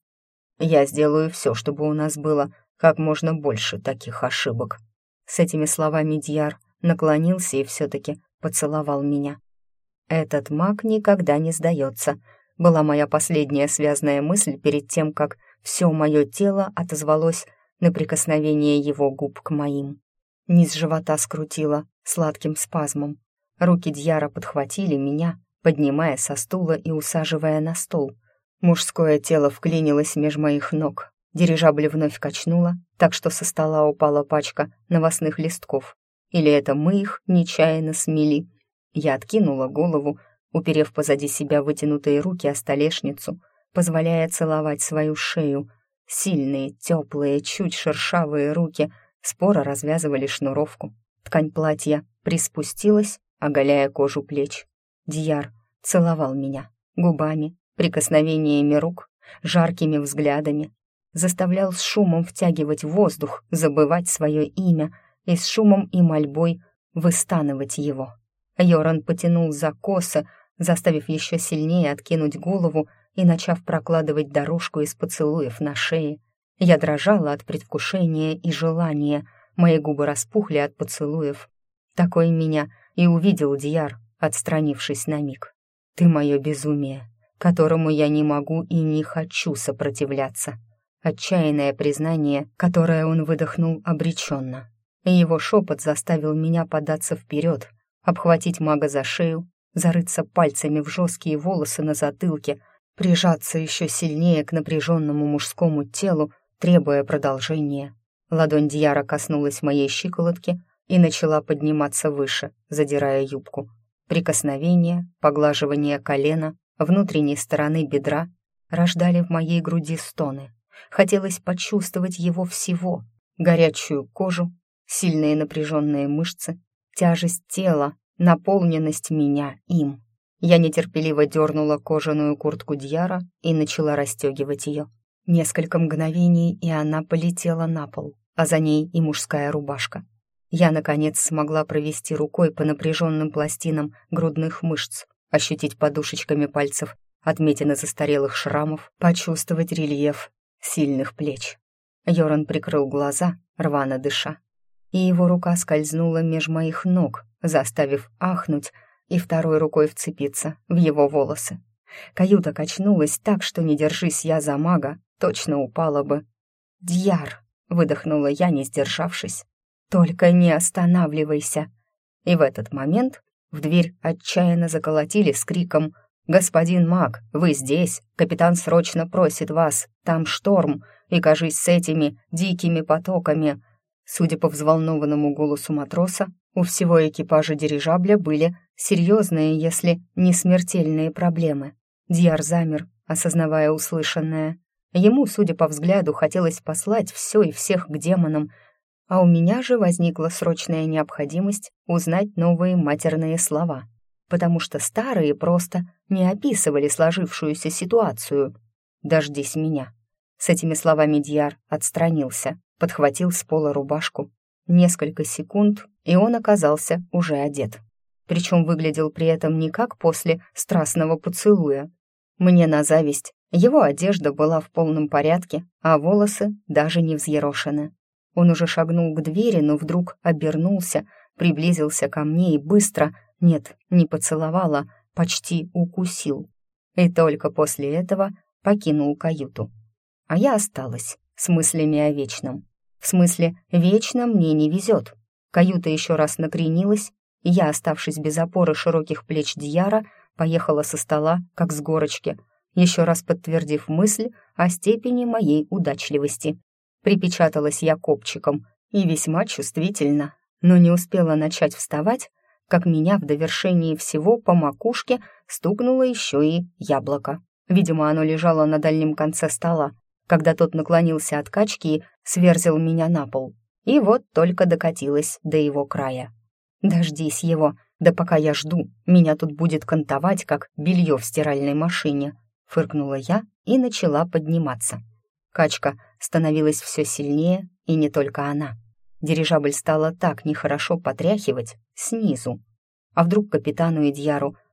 Speaker 1: Я сделаю все, чтобы у нас было как можно больше таких ошибок. С этими словами Дьяр наклонился и все-таки поцеловал меня. Этот маг никогда не сдается — была моя последняя связная мысль перед тем, как все мое тело отозвалось на прикосновение его губ к моим. Низ живота скрутило сладким спазмом. Руки Дьяра подхватили меня, поднимая со стула и усаживая на стол. Мужское тело вклинилось меж моих ног. Дирижабль вновь качнуло, так что со стола упала пачка новостных листков. Или это мы их нечаянно смели. Я откинула голову, уперев позади себя вытянутые руки о столешницу, позволяя целовать свою шею. Сильные, теплые, чуть шершавые руки споро развязывали шнуровку. Ткань платья приспустилась, оголяя кожу плеч. Дьяр целовал меня губами, прикосновениями рук, жаркими взглядами, заставлял с шумом втягивать воздух, забывать свое имя и с шумом и мольбой выстанывать его. Йоран потянул за косы, заставив еще сильнее откинуть голову и начав прокладывать дорожку из поцелуев на шее. Я дрожала от предвкушения и желания, мои губы распухли от поцелуев. Такой меня и увидел Дьяр, отстранившись на миг. «Ты мое безумие, которому я не могу и не хочу сопротивляться». Отчаянное признание, которое он выдохнул обреченно. Его шепот заставил меня податься вперед, обхватить мага за шею, зарыться пальцами в жесткие волосы на затылке, прижаться еще сильнее к напряженному мужскому телу, требуя продолжения. Ладонь Дьяра коснулась моей щиколотки и начала подниматься выше, задирая юбку. Прикосновение, поглаживание колена, внутренней стороны бедра рождали в моей груди стоны. Хотелось почувствовать его всего — горячую кожу, сильные напряженные мышцы, тяжесть тела, наполненность меня им. Я нетерпеливо дернула кожаную куртку Дьяра и начала расстегивать ее. Несколько мгновений, и она полетела на пол, а за ней и мужская рубашка. Я, наконец, смогла провести рукой по напряженным пластинам грудных мышц, ощутить подушечками пальцев отметины застарелых шрамов, почувствовать рельеф сильных плеч. Йоран прикрыл глаза, рвано дыша, и его рука скользнула меж моих ног, заставив ахнуть и второй рукой вцепиться в его волосы. Каюта качнулась так, что не держись я за мага, точно упала бы. «Дьяр!» — выдохнула я, не сдержавшись. «Только не останавливайся!» И в этот момент в
Speaker 2: дверь отчаянно заколотили с криком «Господин Мак, вы здесь? Капитан срочно просит вас. Там шторм, и, кажись, с этими дикими потоками». Судя по взволнованному голосу матроса, у всего экипажа дирижабля были серьезные, если не смертельные проблемы. Дьяр замер, осознавая услышанное. Ему, судя по взгляду, хотелось послать все и всех к демонам, а у меня же возникла срочная необходимость узнать новые матерные слова, потому что старые просто не описывали сложившуюся ситуацию. «Дождись меня». С этими словами Дьяр отстранился, подхватил с пола рубашку. Несколько секунд, и он оказался уже одет. Причем выглядел при этом не как после страстного поцелуя. Мне на зависть его одежда была в полном порядке, а волосы даже не взъерошены. Он уже шагнул к двери, но вдруг обернулся, приблизился ко мне и быстро, нет, не поцеловала, почти укусил. И только после этого покинул каюту. А я осталась с мыслями о вечном. В смысле, вечно мне не везет. Каюта еще раз накренилась, и я, оставшись без опоры широких плеч Дьяра, поехала со стола, как с горочки — еще раз подтвердив мысль о степени моей удачливости. Припечаталась я копчиком и весьма чувствительно, но не успела начать вставать, как меня в довершении всего по макушке стукнуло еще и яблоко. Видимо, оно лежало на дальнем конце стола, когда тот наклонился от качки и сверзил меня на пол. И вот только докатилась до его края. «Дождись его, да пока я жду, меня тут будет кантовать, как белье в стиральной машине», фыркнула я и начала подниматься. Качка становилась все сильнее, и не только она. Дирижабль стала так нехорошо потряхивать снизу. А вдруг капитану и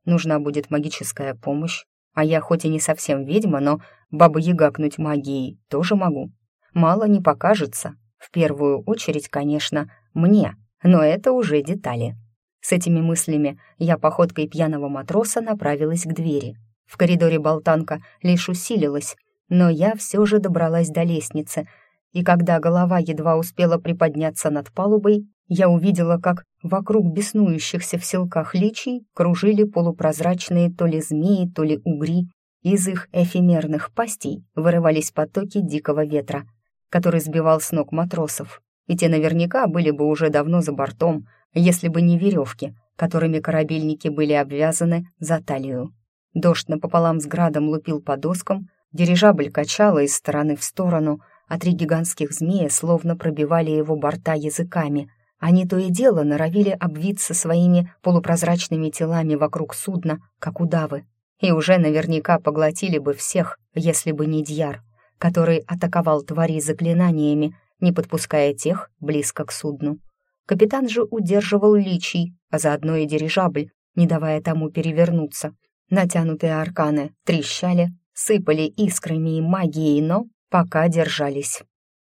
Speaker 2: нужна будет магическая помощь? А я хоть и не совсем ведьма, но баба-ягакнуть магией тоже могу. Мало не покажется. В первую очередь, конечно, мне, но это уже детали. С этими мыслями я походкой пьяного матроса направилась к двери. В коридоре болтанка лишь усилилась, но я все же добралась до лестницы, и когда голова едва успела приподняться над палубой, я увидела, как вокруг беснующихся в селках личий кружили полупрозрачные то ли змеи, то ли угри. Из их эфемерных пастей вырывались потоки дикого ветра, который сбивал с ног матросов, и те наверняка были бы уже давно за бортом, если бы не веревки, которыми корабельники были обвязаны за талию. Дождь напополам с градом лупил по доскам, дирижабль качала из стороны в сторону, а три гигантских змея словно пробивали его борта языками. Они то и дело норовили обвиться своими полупрозрачными телами вокруг судна, как удавы, и уже наверняка поглотили бы всех, если бы не Дьяр, который атаковал твари заклинаниями, не подпуская тех близко к судну. Капитан же удерживал личий, а заодно и дирижабль, не давая тому перевернуться, Натянутые арканы трещали, сыпали искрами и магией, но пока держались.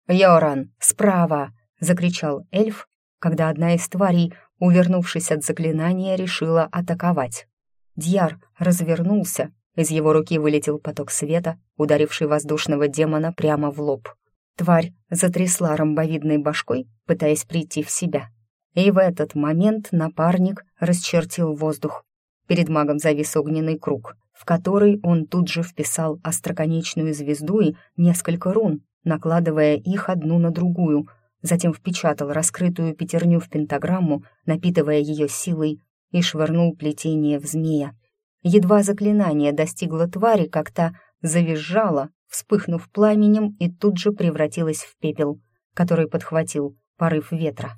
Speaker 2: «Йоран, справа!» — закричал эльф, когда одна из тварей, увернувшись от заклинания, решила атаковать. Дьяр развернулся, из его руки вылетел поток света, ударивший воздушного демона прямо в лоб. Тварь затрясла ромбовидной башкой, пытаясь прийти в себя. И в этот момент напарник расчертил воздух, Перед магом завис огненный круг, в который он тут же вписал остроконечную звезду и несколько рун, накладывая их одну на другую, затем впечатал раскрытую пятерню в пентаграмму, напитывая ее силой, и швырнул плетение в змея. Едва заклинание достигло твари, как та завизжала, вспыхнув пламенем и тут же превратилась в пепел, который подхватил порыв ветра.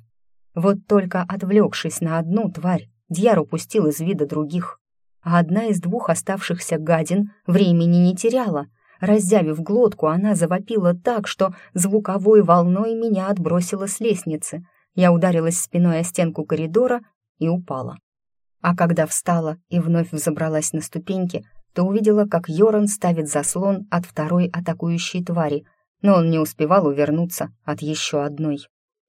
Speaker 2: Вот только отвлекшись на одну тварь, Дьяр упустил из вида других. А одна из двух оставшихся гадин времени не теряла. Раздявив глотку, она завопила так, что звуковой волной меня отбросило с лестницы. Я ударилась спиной о стенку коридора и упала. А когда встала и вновь взобралась на ступеньки, то увидела, как Йоран ставит заслон от второй атакующей твари, но он не успевал увернуться от еще одной.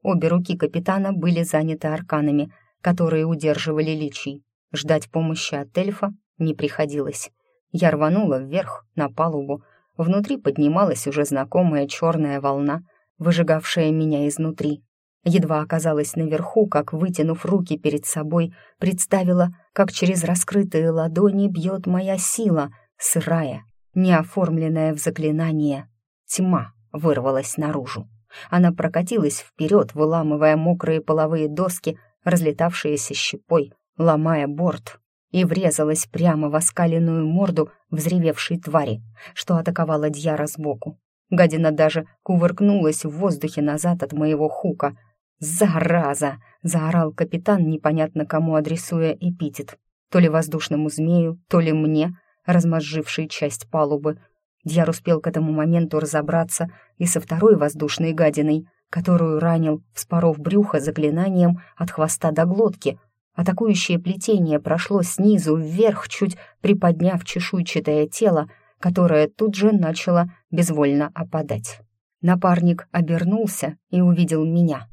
Speaker 2: Обе руки капитана были заняты арканами, которые удерживали личий. Ждать помощи от эльфа не приходилось. Я рванула вверх, на палубу. Внутри поднималась уже знакомая черная волна, выжигавшая меня изнутри.
Speaker 1: Едва оказалась наверху, как, вытянув руки перед собой, представила, как через раскрытые ладони бьет моя сила, сырая, не оформленная в заклинание. Тьма вырвалась наружу. Она прокатилась вперед, выламывая мокрые половые доски, разлетавшиеся щепой, ломая борт, и врезалась прямо в оскаленную морду взревевшей твари, что атаковала Дьяра сбоку. Гадина даже кувыркнулась в воздухе назад от моего хука — «Зараза!» — заорал капитан, непонятно кому адресуя эпитет. То ли воздушному змею, то ли мне, размозжившей часть палубы. Дьяр успел к этому моменту разобраться и со второй воздушной гадиной, которую ранил, вспоров брюхо заклинанием от хвоста до глотки. Атакующее плетение прошло снизу вверх, чуть приподняв чешуйчатое тело, которое тут же начало безвольно опадать. Напарник обернулся и увидел меня —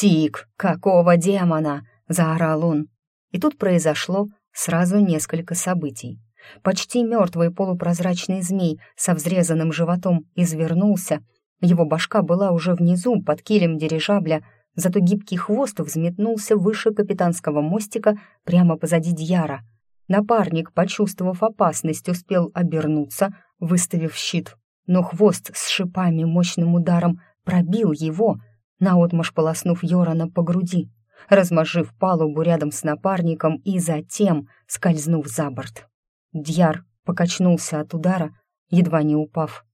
Speaker 1: «Тик, какого демона?» — заорал он. И тут произошло сразу несколько событий. Почти мертвый полупрозрачный змей со взрезанным животом извернулся. Его башка была уже внизу, под килем дирижабля, зато гибкий хвост взметнулся выше капитанского мостика прямо позади Дьяра. Напарник, почувствовав опасность, успел обернуться, выставив щит, но хвост с шипами мощным ударом пробил его — наотмашь полоснув Йорана по груди, размажив палубу рядом с напарником и затем скользнув за борт. Дьяр покачнулся от удара, едва не упав,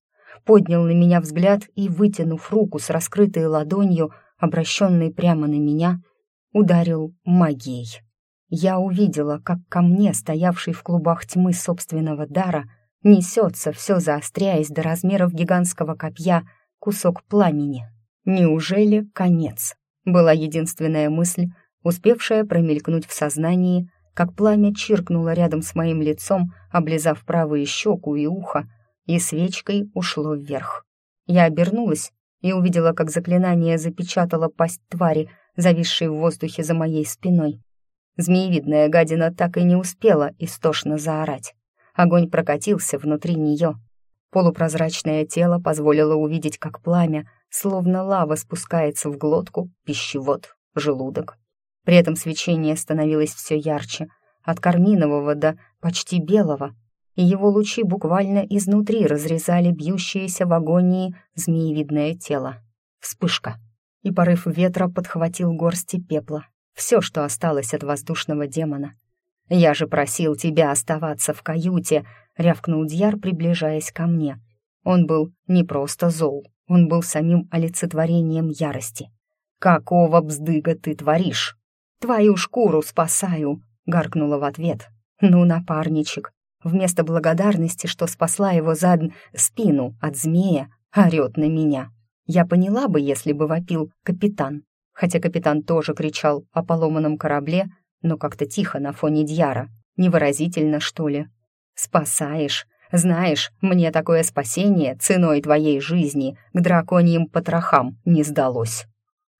Speaker 1: поднял на меня взгляд и, вытянув руку с раскрытой ладонью, обращенной прямо на меня, ударил магией. Я увидела, как ко мне, стоявший в клубах тьмы собственного дара, несется, все заостряясь до размеров гигантского копья, кусок пламени. Неужели конец? Была единственная мысль, успевшая промелькнуть в сознании, как пламя чиркнуло рядом с моим лицом, облизав правую щеку и ухо, и свечкой ушло вверх. Я обернулась и увидела, как заклинание запечатало пасть твари, зависшей в воздухе за моей спиной. Змеевидная гадина так и не успела истошно заорать. Огонь прокатился внутри нее. Полупрозрачное тело позволило увидеть, как пламя словно лава спускается в глотку, пищевод, желудок. При этом свечение становилось все ярче, от карминового до почти белого, и его лучи буквально изнутри разрезали бьющееся в агонии змеевидное тело. Вспышка. И порыв ветра подхватил горсти пепла. Все, что осталось от воздушного демона. «Я же просил тебя оставаться в каюте», — рявкнул Дьяр, приближаясь ко мне. Он был не просто зол, он был самим олицетворением ярости. «Какого бздыга ты творишь?» «Твою шкуру спасаю!» — гаркнула в ответ. «Ну, напарничек!» Вместо благодарности, что спасла его за спину от змея, орёт на меня. Я поняла бы, если бы вопил капитан. Хотя капитан тоже кричал о поломанном корабле, но как-то тихо на фоне Дьяра. Невыразительно, что ли. «Спасаешь!» Знаешь, мне такое спасение ценой твоей жизни к драконьим потрохам не сдалось».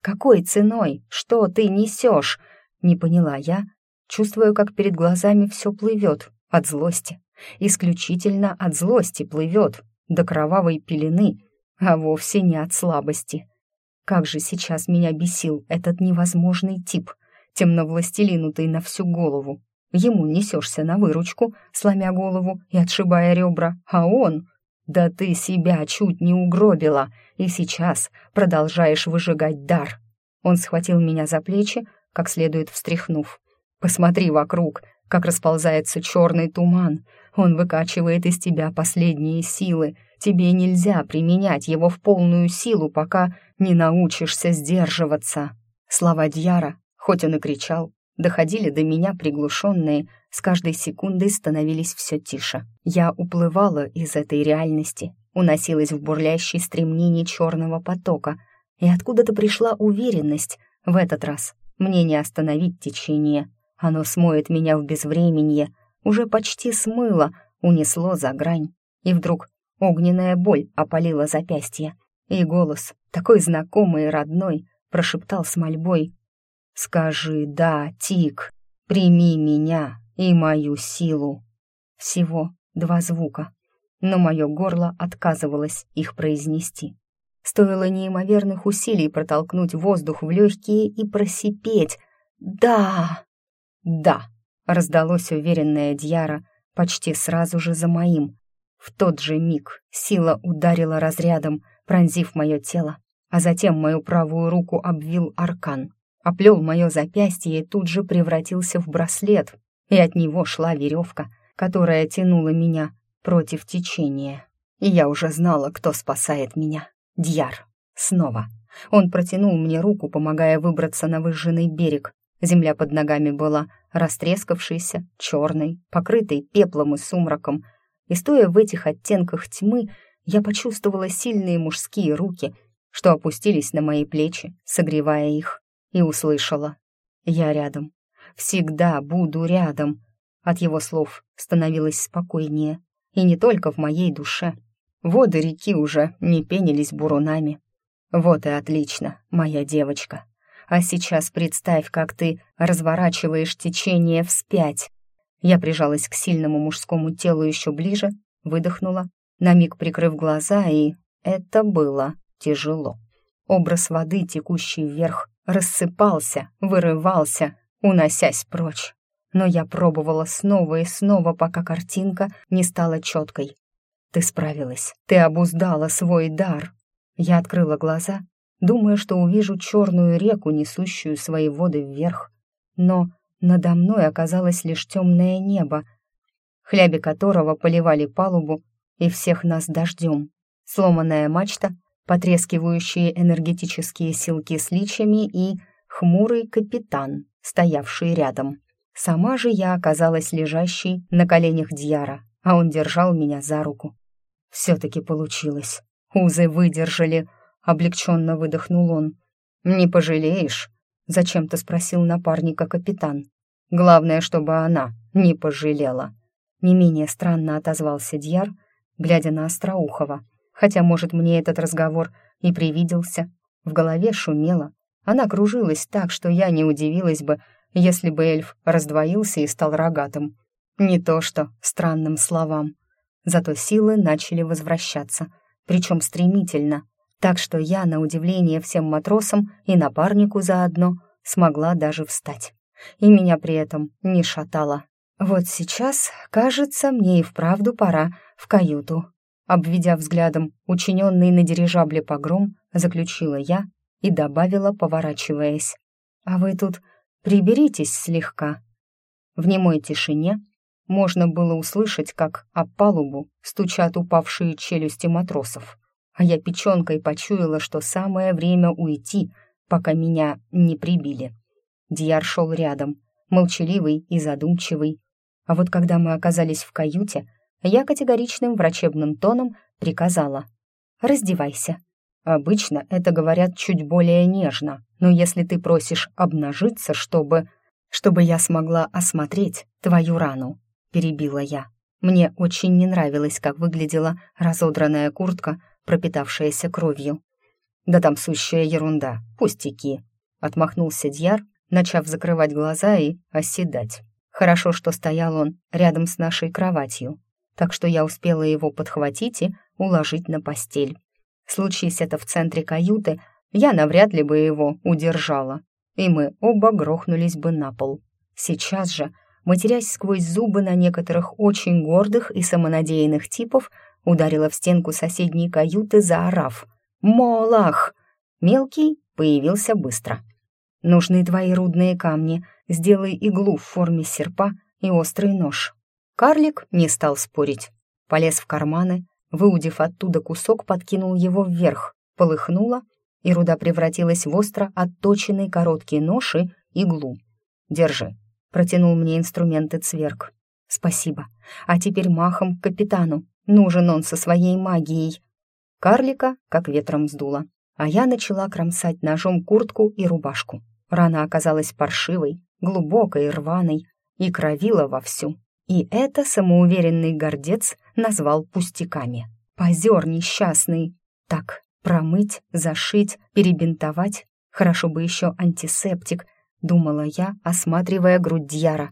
Speaker 1: «Какой ценой? Что ты несешь?» Не поняла я, чувствую, как перед глазами все плывет от злости. Исключительно от злости плывет до кровавой пелены, а вовсе не от слабости. Как же сейчас меня бесил этот невозможный тип, темновластелинутый на всю голову, Ему несешься на выручку, сломя голову и отшибая ребра, а он... Да ты себя чуть не угробила, и сейчас продолжаешь выжигать дар. Он схватил меня за плечи, как следует встряхнув. Посмотри вокруг, как расползается черный туман. Он выкачивает из тебя последние силы. Тебе нельзя применять его в полную силу, пока не научишься сдерживаться. Слова Дьяра, хоть он и кричал, доходили до меня приглушенные, с каждой секундой становились все тише. Я уплывала из этой реальности, уносилась в бурлящий стремнение черного потока, и откуда-то пришла уверенность, в этот раз мне не остановить течение. Оно смоет меня в безвременье, уже почти смыло, унесло за грань. И вдруг огненная боль опалила запястье, и голос, такой знакомый и родной, прошептал с мольбой Скажи «да», Тик, прими меня и мою силу. Всего два звука, но мое горло отказывалось их произнести. Стоило неимоверных усилий протолкнуть воздух в легкие и просипеть. «Да!» «Да!» — раздалось уверенное Дьяра почти сразу же за моим. В тот же миг сила ударила разрядом, пронзив мое тело, а затем мою правую руку обвил аркан, оплел мое запястье и тут же превратился в браслет, и от него шла веревка, которая тянула меня против течения. И я уже знала, кто спасает меня. Дьяр. Снова. Он протянул мне руку, помогая выбраться на выжженный берег. Земля под ногами была растрескавшейся, черной, покрытой пеплом и сумраком. И стоя в этих оттенках тьмы, я почувствовала сильные мужские руки, что опустились на мои плечи, согревая их, и услышала. «Я рядом. Всегда буду рядом». От его слов становилось спокойнее. И не только в моей душе. Воды реки уже не пенились бурунами. Вот и отлично, моя девочка. А сейчас представь, как ты разворачиваешь течение вспять. Я прижалась к сильному мужскому телу еще ближе, выдохнула, на миг прикрыв глаза, и это было тяжело. Образ воды, текущий вверх, рассыпался, вырывался, уносясь прочь но я пробовала снова и снова, пока картинка не стала четкой. «Ты справилась, ты обуздала свой дар». Я открыла глаза, думая, что увижу черную реку, несущую свои воды вверх. Но надо мной оказалось лишь темное небо, хляби которого поливали палубу и всех нас дождем. Сломанная мачта, потрескивающие энергетические силки с личами и хмурый капитан, стоявший рядом. Сама же я оказалась лежащей на коленях Дьяра, а он держал меня за руку. Все-таки получилось. Узы выдержали, облегченно выдохнул он. «Не пожалеешь?» — зачем-то спросил напарника капитан. «Главное, чтобы она не пожалела». Не менее странно отозвался Дьяр, глядя на Остроухова. Хотя, может, мне этот разговор и привиделся. В голове шумело. Она кружилась так, что я не удивилась бы, если бы эльф раздвоился и стал рогатым. Не то что странным словам. Зато силы начали возвращаться, причем стремительно, так что я, на удивление всем матросам и напарнику заодно, смогла даже встать. И меня при этом не шатало. Вот сейчас, кажется, мне и вправду пора в каюту. Обведя взглядом учиненный на дирижабле погром, заключила я и добавила, поворачиваясь. «А вы тут Приберитесь слегка». В немой тишине можно было услышать, как об палубу стучат упавшие челюсти матросов, а я печенкой почуяла, что самое время уйти, пока меня не прибили. Дьяр шел рядом, молчаливый и задумчивый, а вот когда мы оказались в каюте, я категоричным врачебным тоном приказала «Раздевайся». Обычно это говорят чуть более нежно, но если ты просишь обнажиться, чтобы... чтобы я смогла осмотреть твою рану, перебила я. Мне очень не нравилось, как выглядела разодранная куртка, пропитавшаяся кровью. Да там сущая ерунда, пустяки. Отмахнулся Дьяр, начав закрывать глаза и оседать. Хорошо, что стоял он рядом с нашей кроватью, так что я успела его подхватить и уложить на постель. Случись это в центре каюты, я навряд ли бы его удержала, и мы оба грохнулись бы на пол. Сейчас же, матерясь сквозь зубы на некоторых очень гордых и самонадеянных типов, ударила в стенку соседней каюты, заорав «Молах!». Мелкий появился быстро. «Нужны твои рудные камни, сделай иглу в форме серпа и острый нож». Карлик не стал спорить. Полез в карманы, выудив оттуда кусок, подкинул его вверх, полыхнуло, и руда превратилась в остро отточенный короткий нож и иглу. «Держи», — протянул мне инструменты цверк. «Спасибо. А теперь махом к капитану. Нужен он со своей магией». Карлика как ветром сдуло, а я начала кромсать ножом куртку и рубашку. Рана оказалась паршивой, глубокой рваной, и кровила вовсю. И это самоуверенный гордец назвал пустяками. Позер несчастный. Так, Промыть, зашить, перебинтовать. Хорошо бы еще антисептик, думала я, осматривая грудь Дьяра.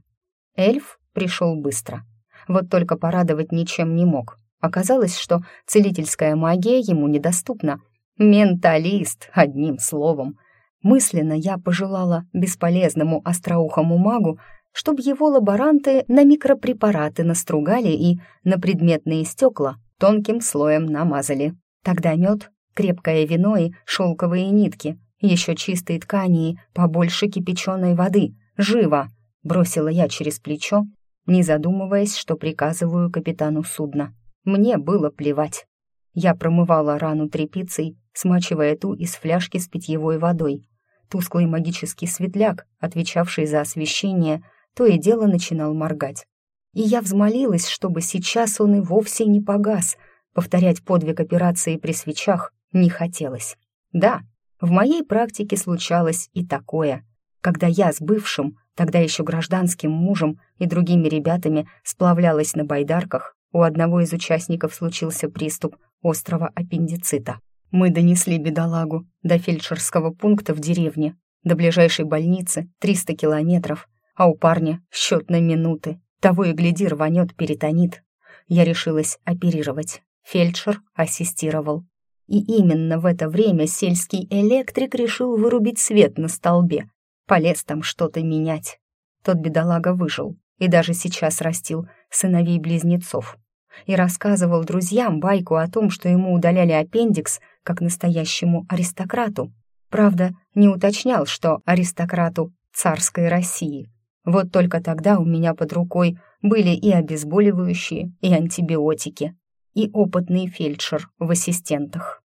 Speaker 1: Эльф пришел быстро. Вот только порадовать ничем не мог. Оказалось, что целительская магия ему недоступна,
Speaker 2: Менталист, одним словом. Мысленно я пожелала бесполезному остроухому магу, чтобы его лаборанты на микропрепараты настругали и на предметные стекла тонким слоем намазали. Тогда мед, крепкое вино и шелковые нитки, еще чистые ткани и побольше кипяченой воды. Живо! Бросила я через плечо, не задумываясь, что приказываю капитану судна. Мне было плевать. Я промывала рану тряпицей, смачивая ту из фляжки с питьевой водой. Тусклый магический светляк, отвечавший за освещение, то и дело начинал моргать. И я взмолилась, чтобы сейчас он и вовсе не погас. Повторять подвиг операции при свечах не хотелось. Да, в моей практике случалось и такое, когда я с бывшим, тогда еще гражданским мужем и другими ребятами сплавлялась на байдарках, у одного из участников случился приступ острого аппендицита. Мы донесли бедолагу до фельдшерского пункта в деревне, до ближайшей больницы 300 километров, а у парня счет на минуты. Того и гляди, рванет, перитонит. Я решилась оперировать. Фельдшер ассистировал. И именно в это время сельский электрик решил вырубить свет на столбе. Полез там что-то менять. Тот бедолага выжил и даже сейчас растил сыновей-близнецов. И рассказывал друзьям байку о том, что ему удаляли аппендикс как настоящему аристократу. Правда, не уточнял, что аристократу царской России. Вот только тогда у меня под рукой были и обезболивающие, и антибиотики, и опытный фельдшер в ассистентах.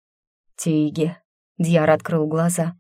Speaker 2: «Тиги!» — Дьяр открыл глаза.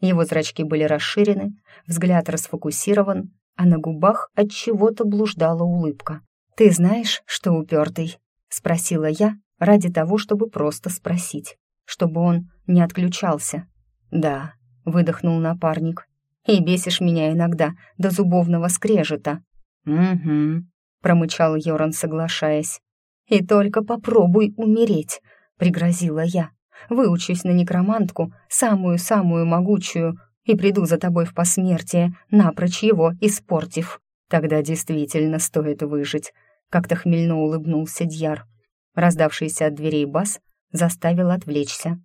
Speaker 2: Его зрачки были расширены, взгляд расфокусирован, а на губах от чего-то блуждала улыбка. «Ты знаешь, что упертый?» — спросила я ради того, чтобы просто спросить, чтобы он не отключался. «Да», — выдохнул напарник, и бесишь меня иногда до зубовного скрежета». «Угу», — промычал Йоран, соглашаясь. «И только попробуй умереть», — пригрозила я. «Выучусь на некромантку, самую-самую могучую, и приду за тобой в посмертие, напрочь его испортив. Тогда действительно стоит выжить», — как-то хмельно улыбнулся Дьяр. Раздавшийся от дверей бас заставил отвлечься.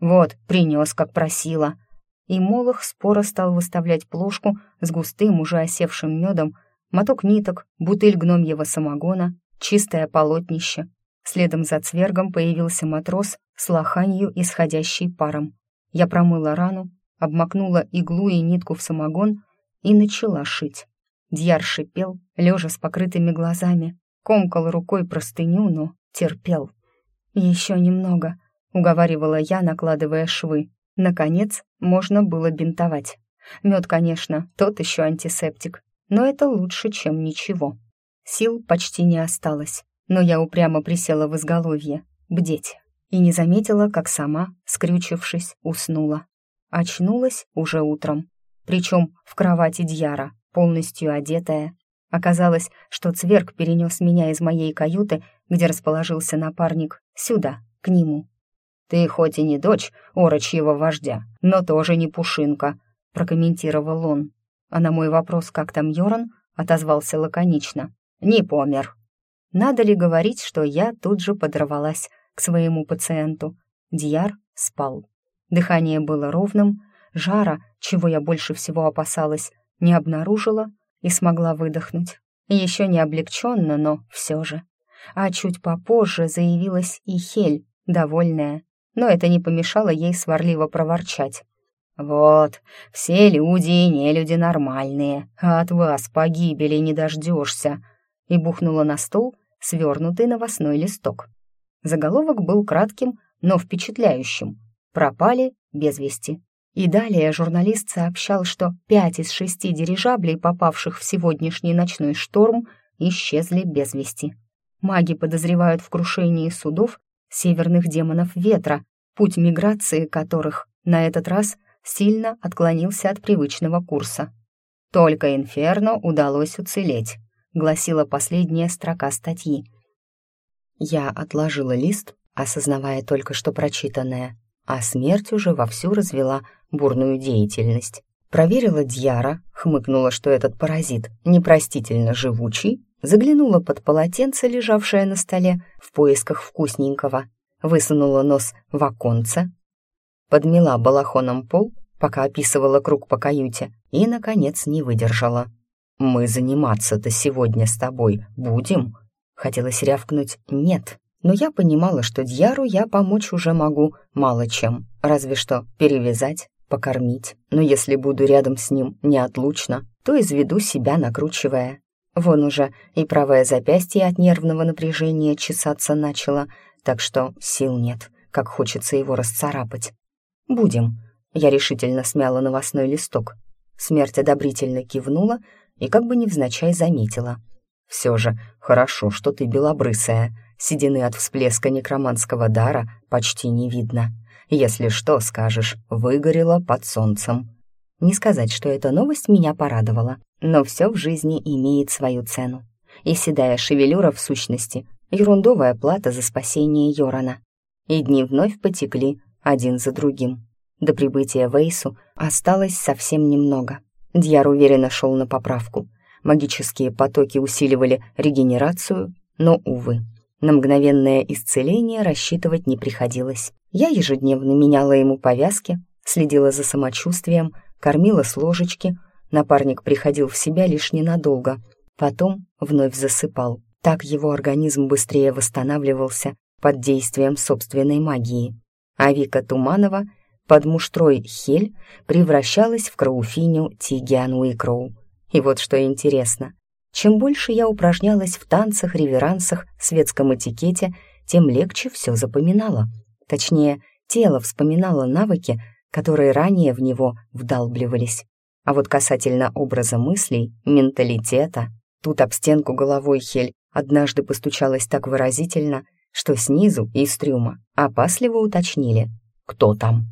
Speaker 2: «Вот, принес, как просила», и Молох споро стал выставлять плошку с густым, уже осевшим медом, моток ниток, бутыль гномьего самогона, чистое полотнище. Следом за цвергом появился матрос с лоханью, исходящей паром. Я промыла рану, обмакнула иглу и нитку в самогон и начала шить. Дьяр шипел, лежа с покрытыми глазами, комкал рукой простыню, но терпел. «Еще немного», — уговаривала я, накладывая швы. Наконец, можно было бинтовать. Мед, конечно, тот еще антисептик, но это лучше, чем ничего. Сил почти не осталось, но я упрямо присела в изголовье, бдеть, и не заметила, как сама, скрючившись, уснула. Очнулась уже утром, причем в кровати Дьяра, полностью одетая. Оказалось, что Цверк перенес меня из моей каюты, где расположился напарник, сюда, к нему. «Ты хоть и не дочь орочьего вождя, но тоже не пушинка», — прокомментировал он. А на мой вопрос, как там Йоран, отозвался лаконично. «Не помер». Надо ли говорить, что я тут же подорвалась к своему пациенту? Дьяр спал. Дыхание было ровным, жара, чего я больше всего опасалась, не обнаружила и смогла выдохнуть. Еще не облегченно, но все же. А чуть попозже заявилась и Хель, довольная но это не помешало ей сварливо проворчать. «Вот, все люди и не люди нормальные, а от вас погибели не дождешься», и бухнула на стол свернутый новостной листок. Заголовок был кратким, но впечатляющим. «Пропали без вести». И далее журналист сообщал, что пять из шести дирижаблей, попавших в сегодняшний ночной шторм, исчезли без вести. Маги подозревают в крушении судов северных демонов ветра, путь миграции которых на этот раз сильно отклонился от привычного курса. «Только Инферно удалось уцелеть», — гласила последняя строка статьи. Я отложила лист, осознавая только что прочитанное, а смерть уже вовсю развела бурную деятельность. Проверила Дьяра, хмыкнула, что этот паразит непростительно живучий, заглянула под полотенце, лежавшее на столе, в поисках вкусненького, высунула нос в оконце.
Speaker 1: подмела балахоном пол, пока описывала круг по каюте, и, наконец, не выдержала. «Мы заниматься-то сегодня с тобой будем?» Хотелось рявкнуть «нет», но я понимала, что Дьяру я помочь уже могу мало чем, разве что перевязать, покормить. Но если буду рядом с ним неотлучно, то изведу себя, накручивая. Вон уже и правое запястье от нервного напряжения чесаться начало, так что сил нет, как хочется его расцарапать. «Будем», — я решительно смяла новостной листок. Смерть одобрительно кивнула и как бы невзначай заметила. «Все же хорошо, что ты белобрысая», Седины от всплеска некроманского дара почти не видно. Если что, скажешь, выгорело под солнцем. Не сказать, что эта новость меня порадовала, но все в жизни имеет свою цену. И седая шевелюра, в сущности, ерундовая плата за спасение Йорана. И дни вновь потекли один за другим. До прибытия в Эйсу осталось совсем немного. Дьяр уверенно шел на поправку. Магические потоки усиливали регенерацию, но, увы, на мгновенное исцеление рассчитывать не приходилось. Я ежедневно меняла ему повязки, следила за самочувствием, кормила с ложечки. Напарник приходил в себя лишь ненадолго, потом вновь засыпал. Так его организм быстрее восстанавливался под действием собственной магии. А Вика Туманова под муштрой Хель превращалась в Крауфиню Тигиан Уикроу. И вот что интересно, чем больше я упражнялась в танцах, реверансах, светском этикете, тем легче все запоминала. Точнее, тело вспоминало навыки, которые ранее в него вдалбливались. А вот касательно образа мыслей, менталитета, тут об стенку головой Хель однажды постучалась так выразительно, что снизу из трюма опасливо уточнили «Кто там?».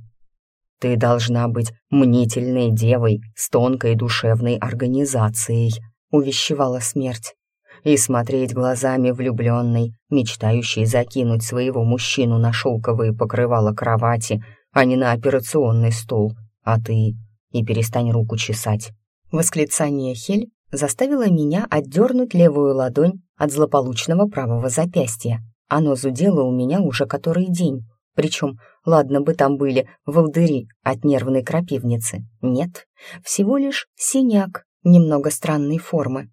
Speaker 1: «Ты должна быть мнительной девой с тонкой душевной организацией», увещевала смерть. И смотреть глазами влюбленной, мечтающей закинуть своего мужчину на шелковые покрывала кровати, а не на операционный стол. А ты... И перестань руку чесать. Восклицание Хель заставило меня отдернуть левую ладонь от злополучного правого запястья. Оно зудело у меня уже который день. Причем, ладно бы там были волдыри от нервной крапивницы. Нет, всего лишь синяк, немного странной формы.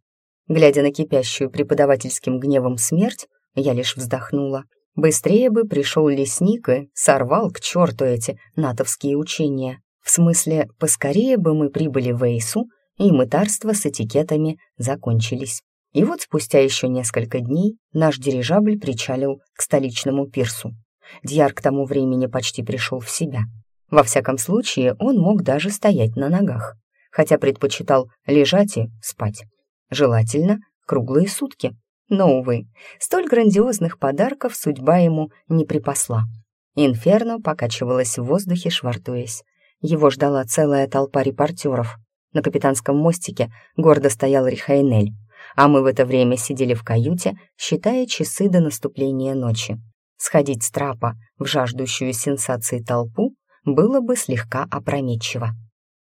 Speaker 1: Глядя на кипящую преподавательским гневом смерть, я лишь вздохнула. Быстрее бы пришел лесник и сорвал к черту эти натовские учения. В смысле, поскорее бы мы прибыли в Эйсу, и мытарства с этикетами закончились. И вот спустя еще несколько дней наш дирижабль причалил к столичному пирсу. Дьяр к тому времени почти пришел в себя. Во всяком случае, он мог даже стоять на ногах хотя предпочитал лежать и спать. Желательно круглые сутки. Но, увы, столь грандиозных подарков судьба ему не припасла. Инферно покачивалось в воздухе, швартуясь. Его ждала целая толпа репортеров. На капитанском мостике гордо стоял Рихайнель, а мы в это время сидели в каюте, считая часы до наступления ночи. Сходить с трапа в жаждущую сенсации толпу было бы слегка опрометчиво.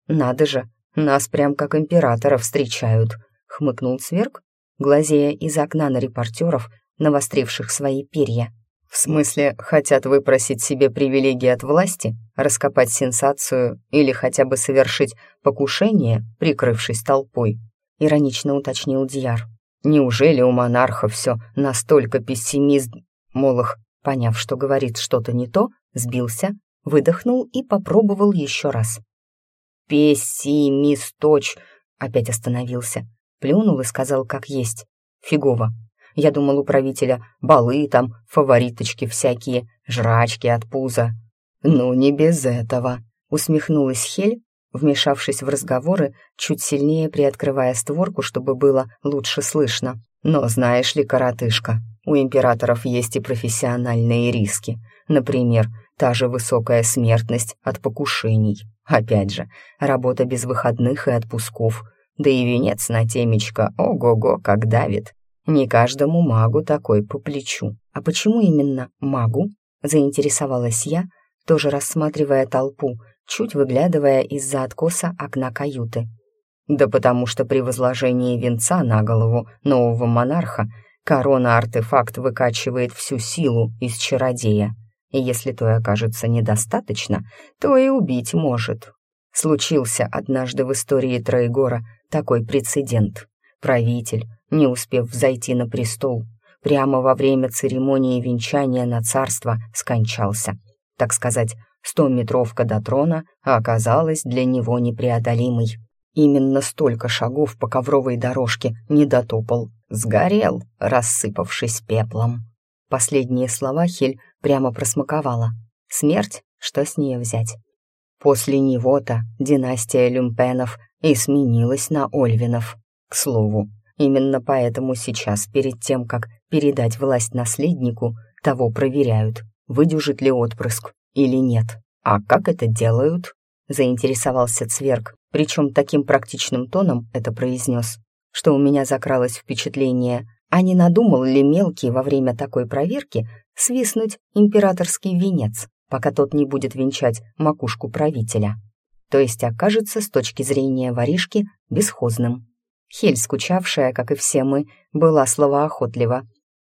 Speaker 1: Надо же, «Нас прям как императора встречают», — хмыкнул Сверк, глазея из окна на репортеров, навостривших свои перья. «В смысле, хотят выпросить себе привилегии от власти, раскопать сенсацию или хотя бы совершить покушение, прикрывшись толпой?» — иронично уточнил Дьяр. «Неужели у монарха все настолько пессимизм?» Молох, поняв, что говорит что-то не то, сбился, выдохнул и попробовал еще раз. «Пессимисточ!» Опять остановился. Плюнул и сказал, как есть. «Фигово. Я думал, у правителя балы там, фавориточки всякие, жрачки от пуза». «Ну, не без этого», — усмехнулась Хель, вмешавшись в разговоры, чуть сильнее приоткрывая створку, чтобы было лучше слышно. «Но знаешь ли, коротышка, у императоров есть и профессиональные риски. Например, та же высокая смертность от покушений. Опять же, работа без выходных и отпусков. Да и венец на темечко, ого-го, как давит. Не каждому магу такой по плечу. А почему именно магу? Заинтересовалась я, тоже рассматривая толпу, чуть выглядывая из-за откоса окна каюты. Да потому что при возложении венца на голову нового монарха корона-артефакт выкачивает всю силу из чародея.
Speaker 2: И если той окажется недостаточно, то и убить может. Случился однажды в истории Троегора такой прецедент. Правитель, не успев взойти на престол, прямо во время церемонии венчания на царство скончался. Так сказать, стометровка до трона оказалась для него непреодолимой. Именно столько шагов по ковровой дорожке не дотопал, сгорел, рассыпавшись пеплом. Последние слова Хель прямо просмаковала. Смерть, что с нее взять? После него-то династия Люмпенов и сменилась на Ольвинов. К слову, именно поэтому сейчас, перед тем, как передать власть наследнику, того проверяют, выдюжит ли отпрыск или нет. А как это делают? Заинтересовался Цверк, причем таким практичным тоном это произнес, что у меня закралось впечатление, а не надумал ли мелкий во время такой проверки свистнуть императорский венец, пока тот не будет венчать макушку правителя. То есть окажется с точки зрения воришки бесхозным. Хель, скучавшая, как и все мы, была словоохотлива.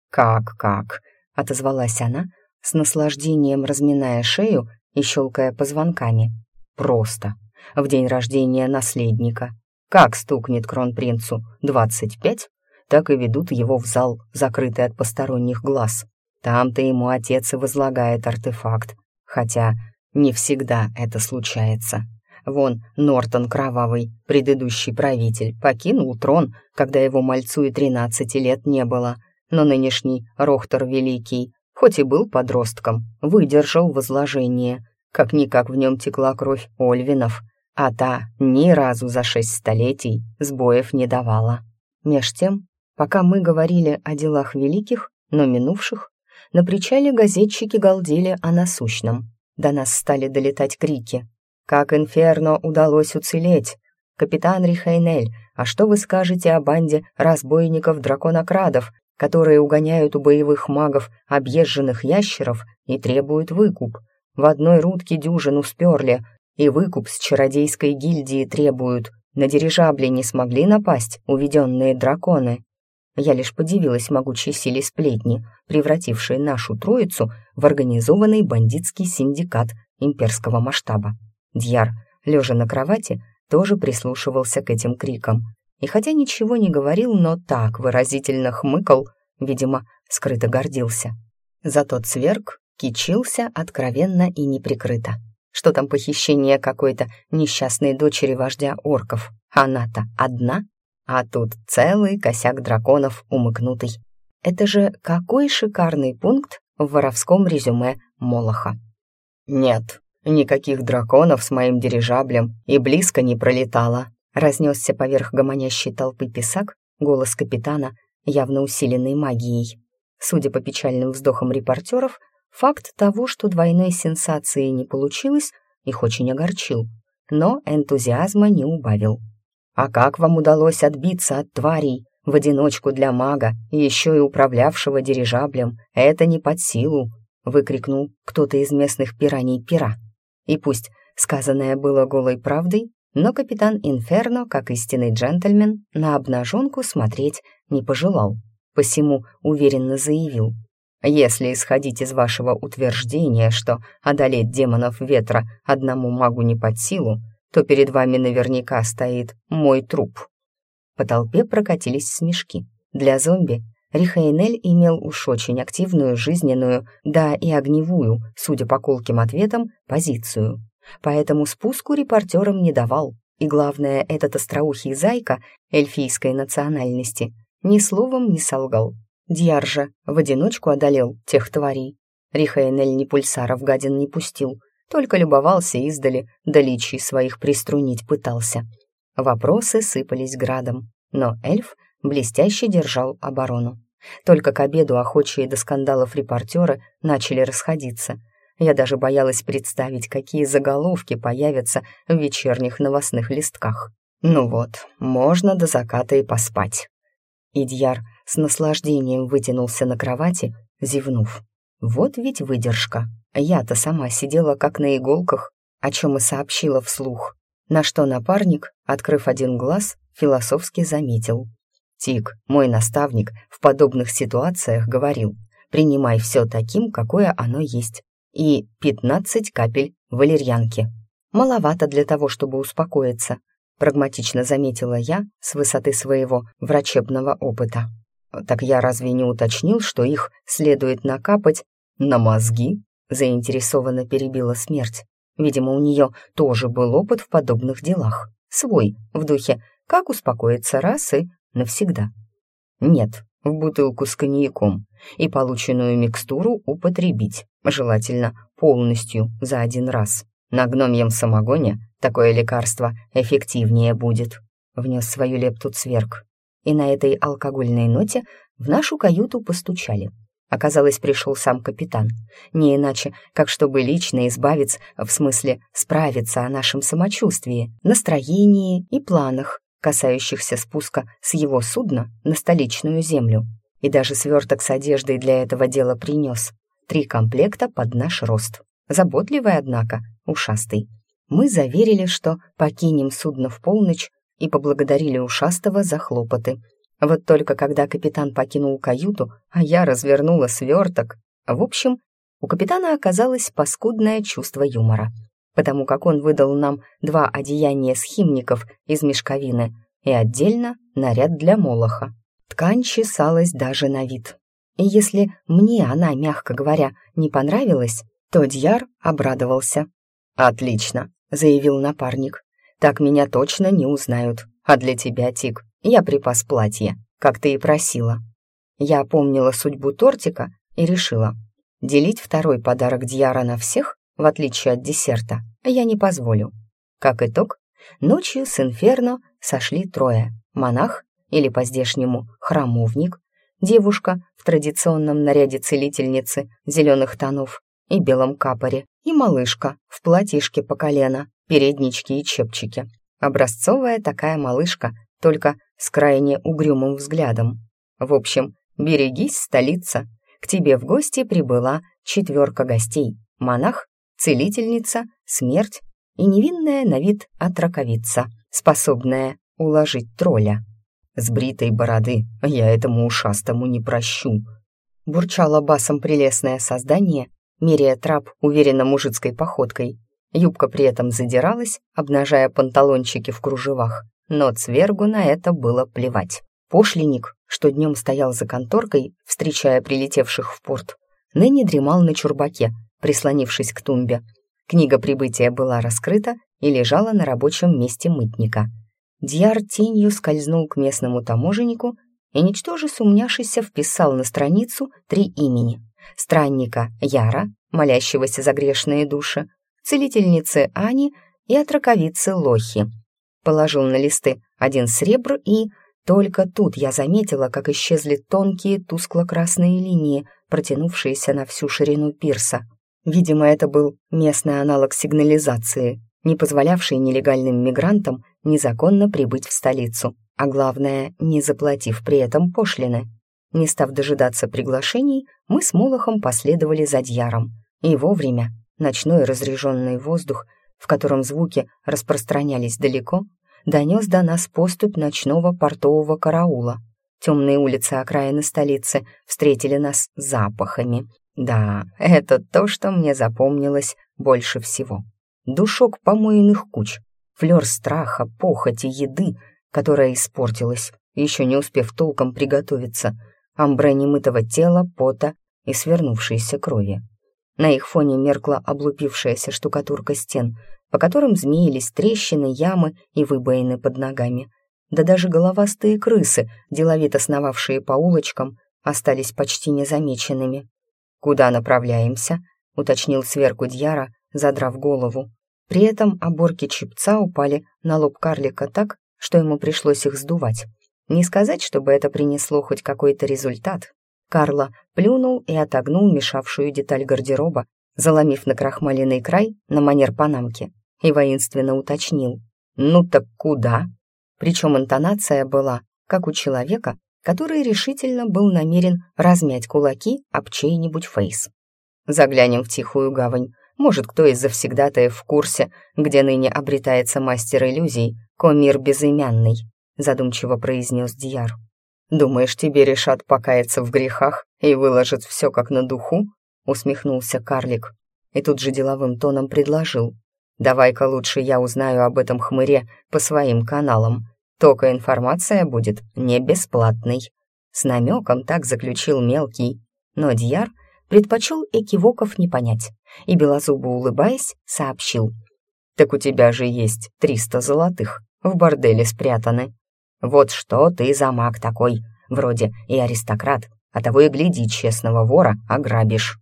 Speaker 2: «Как, как?» — отозвалась она, с наслаждением разминая шею и щелкая позвонками. «Просто. В день рождения наследника. Как стукнет кронпринцу двадцать пять, так и ведут его в зал, закрытый от посторонних глаз. Там-то ему отец и возлагает артефакт, хотя не всегда это случается. Вон Нортон Кровавый, предыдущий правитель, покинул трон, когда его мальцу и тринадцати лет не было, но нынешний Рохтор Великий, хоть и был подростком, выдержал возложение. Как-никак в нем текла кровь Ольвинов, а та ни разу за шесть столетий сбоев не давала. Меж тем, пока мы говорили о делах великих, но минувших, на причале газетчики галдели о насущном. До нас стали долетать крики. «Как Инферно удалось уцелеть? Капитан Рихайнель, а что вы скажете о банде разбойников-драконокрадов, которые угоняют у боевых магов объезженных ящеров и требуют выкуп? В одной рудке дюжину сперли, и выкуп с чародейской гильдии требуют. На дирижабле не смогли напасть уведенные драконы. Я лишь подивилась могучей силе сплетни, превратившей нашу троицу в организованный бандитский синдикат имперского масштаба. Дьяр, лежа на кровати, тоже прислушивался к этим крикам. И хотя ничего не говорил, но так выразительно хмыкал, видимо, скрыто гордился. Зато Цверк кичился откровенно и неприкрыто. Что там похищение какой-то несчастной дочери вождя орков? Она-то одна? А тут целый косяк драконов умыкнутый. Это же какой шикарный пункт в воровском резюме Молоха. «Нет, никаких драконов с моим дирижаблем и близко не пролетало», разнесся поверх гомонящей толпы писак голос капитана, явно усиленный магией. Судя по печальным вздохам репортеров, факт того, что двойной сенсации не получилось, их очень огорчил, но энтузиазма не убавил. А как вам удалось отбиться от тварей в одиночку для мага, еще и управлявшего дирижаблем? Это не под силу!» — выкрикнул кто-то из местных пираний пера. И пусть сказанное было голой правдой, но капитан Инферно, как истинный джентльмен, на обнаженку смотреть не пожелал. Посему уверенно заявил. «Если исходить из вашего утверждения, что одолеть демонов ветра одному магу не под силу, то перед вами наверняка стоит мой труп». По толпе прокатились смешки. Для зомби Рихаэнель имел уж очень активную, жизненную, да и огневую, судя по колким ответам, позицию. Поэтому спуску репортерам не давал. И главное, этот остроухий зайка эльфийской национальности ни словом не солгал. Дьяр же в одиночку одолел тех тварей. Рихаэнель ни пульсаров гадин не пустил, только любовался издали, да личий своих приструнить пытался. Вопросы сыпались градом, но эльф блестяще держал оборону. Только к обеду охочие до скандалов репортеры начали расходиться. Я даже боялась представить, какие заголовки появятся в вечерних новостных листках. Ну вот, можно до заката и поспать. Идьяр с наслаждением вытянулся на кровати, зевнув. Вот ведь выдержка. Я-то сама сидела как на иголках, о чем и сообщила вслух. На что напарник, открыв один глаз, философски заметил. Тик, мой наставник, в подобных ситуациях говорил, принимай все таким, какое оно есть.
Speaker 1: и 15 капель валерьянки. Маловато для того, чтобы успокоиться, прагматично заметила я с высоты своего врачебного опыта. Так я разве не уточнил, что их следует накапать на мозги? Заинтересованно перебила смерть. Видимо, у нее тоже был опыт в подобных делах. Свой, в духе «как успокоиться раз и навсегда». Нет, в бутылку с коньяком и полученную микстуру употребить, желательно полностью за один раз. На гномьем самогоне такое лекарство эффективнее будет, внес свою лепту цверк. И на этой алкогольной ноте в нашу каюту постучали. Оказалось, пришел сам капитан. Не иначе, как чтобы лично избавиться, в смысле справиться о нашем самочувствии, настроении и планах, касающихся спуска с его судна на столичную землю. И даже сверток с одеждой для этого дела принес. Три комплекта под наш рост. Заботливый, однако, ушастый. Мы заверили, что покинем судно в полночь и поблагодарили ушастого за хлопоты. Вот только когда капитан покинул каюту, а я развернула сверток. В общем, у капитана оказалось паскудное чувство юмора потому как он выдал нам два одеяния схимников из мешковины и отдельно наряд для молоха. Ткань чесалась даже на вид. И если мне она, мягко говоря, не понравилась, то Дьяр обрадовался. «Отлично», — заявил напарник. «Так меня точно не узнают. А для тебя, Тик, я припас платье, как ты и просила». Я помнила судьбу тортика и решила, делить второй подарок Дьяра на всех в отличие от десерта, я не позволю. Как итог, ночью с Инферно сошли трое. Монах, или по-здешнему храмовник, девушка в традиционном наряде целительницы зеленых тонов и белом капоре, и малышка в платьишке по колено, переднички и чепчики. Образцовая такая малышка, только с крайне угрюмым взглядом. В общем, берегись, столица. К тебе в гости прибыла четверка гостей. Монах, целительница, смерть и невинная на вид отраковица, способная уложить тролля. С бритой бороды я этому ушастому не прощу. Бурчало басом прелестное создание, меряя трап уверенно мужицкой походкой. Юбка при этом задиралась, обнажая панталончики в кружевах, но Цвергу на это было плевать. Пошленник, что днем стоял за конторкой, встречая прилетевших в порт, ныне дремал на чурбаке, прислонившись к тумбе. Книга прибытия была раскрыта и лежала на рабочем месте мытника. Дьяр тенью скользнул к местному таможеннику и, ничтоже сумняшися, вписал на страницу три имени. Странника Яра, молящегося за грешные души, целительницы Ани и отраковицы Лохи. Положил на листы один сребр и... Только тут я заметила, как исчезли тонкие тускло-красные линии, протянувшиеся на всю ширину пирса. Видимо, это был местный аналог сигнализации, не позволявший нелегальным мигрантам незаконно прибыть в столицу, а главное, не заплатив при этом пошлины. Не став дожидаться приглашений, мы с Молохом последовали за Дьяром. И вовремя ночной разреженный воздух, в котором звуки распространялись далеко, донес до нас поступь ночного портового караула. Темные улицы окраины столицы встретили нас запахами, да, это то, что мне запомнилось больше всего. Душок помойных куч, флёр страха, похоти, еды, которая испортилась, еще не успев толком приготовиться, амбре немытого тела, пота и свернувшейся крови. На их фоне меркла облупившаяся штукатурка стен, по которым змеились трещины, ямы и выбоины под ногами. Да даже головастые крысы, деловито сновавшие по улочкам, остались почти незамеченными. «Куда направляемся?» — уточнил сверку Дьяра, задрав голову. При этом оборки чепца упали на лоб карлика так, что ему пришлось их сдувать. Не сказать, чтобы это принесло хоть какой-то результат. Карло плюнул и отогнул мешавшую деталь гардероба, заломив на крахмаленный край на манер панамки, и воинственно уточнил. «Ну так куда?» Причем интонация была, как у человека, который решительно был намерен размять кулаки об чей-нибудь фейс. «Заглянем в тихую гавань. Может, кто из завсегдатаев в курсе, где ныне обретается мастер иллюзий, комир безымянный», задумчиво произнес Дьяр. «Думаешь, тебе решат покаяться в грехах и выложат все как на духу?» усмехнулся карлик.
Speaker 2: и тут же деловым тоном предложил. «Давай-ка лучше я узнаю об этом хмыре по своим каналам. Только информация будет не бесплатной». С намеком так заключил мелкий, но Дьяр предпочел экивоков не понять и, белозубо улыбаясь, сообщил. «Так у тебя же есть триста золотых, в борделе спрятаны. Вот что ты за маг такой, вроде и аристократ, а того и гляди, честного вора ограбишь».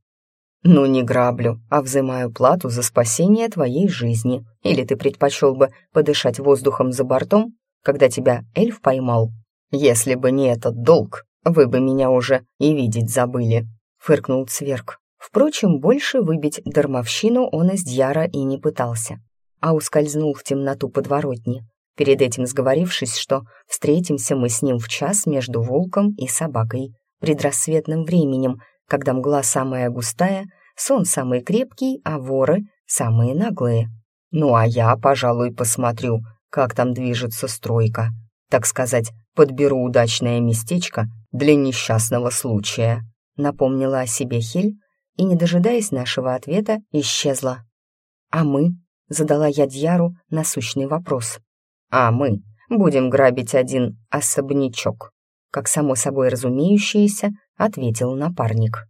Speaker 2: «Ну, не граблю, а взимаю плату за спасение твоей жизни. Или ты предпочел бы подышать воздухом за бортом, когда тебя эльф поймал? Если бы не этот долг, вы бы меня уже и видеть забыли», — фыркнул Цверк. Впрочем, больше выбить дармовщину он из Дьяра и не пытался, а ускользнул в темноту подворотни, перед этим сговорившись, что встретимся мы с ним в час между волком и собакой, предрассветным временем — когда мгла самая густая, сон самый крепкий, а воры самые наглые. Ну а я, пожалуй, посмотрю, как там движется стройка. Так сказать, подберу удачное местечко для несчастного случая. Напомнила о себе Хель и, не дожидаясь нашего ответа, исчезла. «А мы?» — задала я Дьяру насущный вопрос. «А мы будем грабить один особнячок», как само собой разумеющееся, ответил напарник.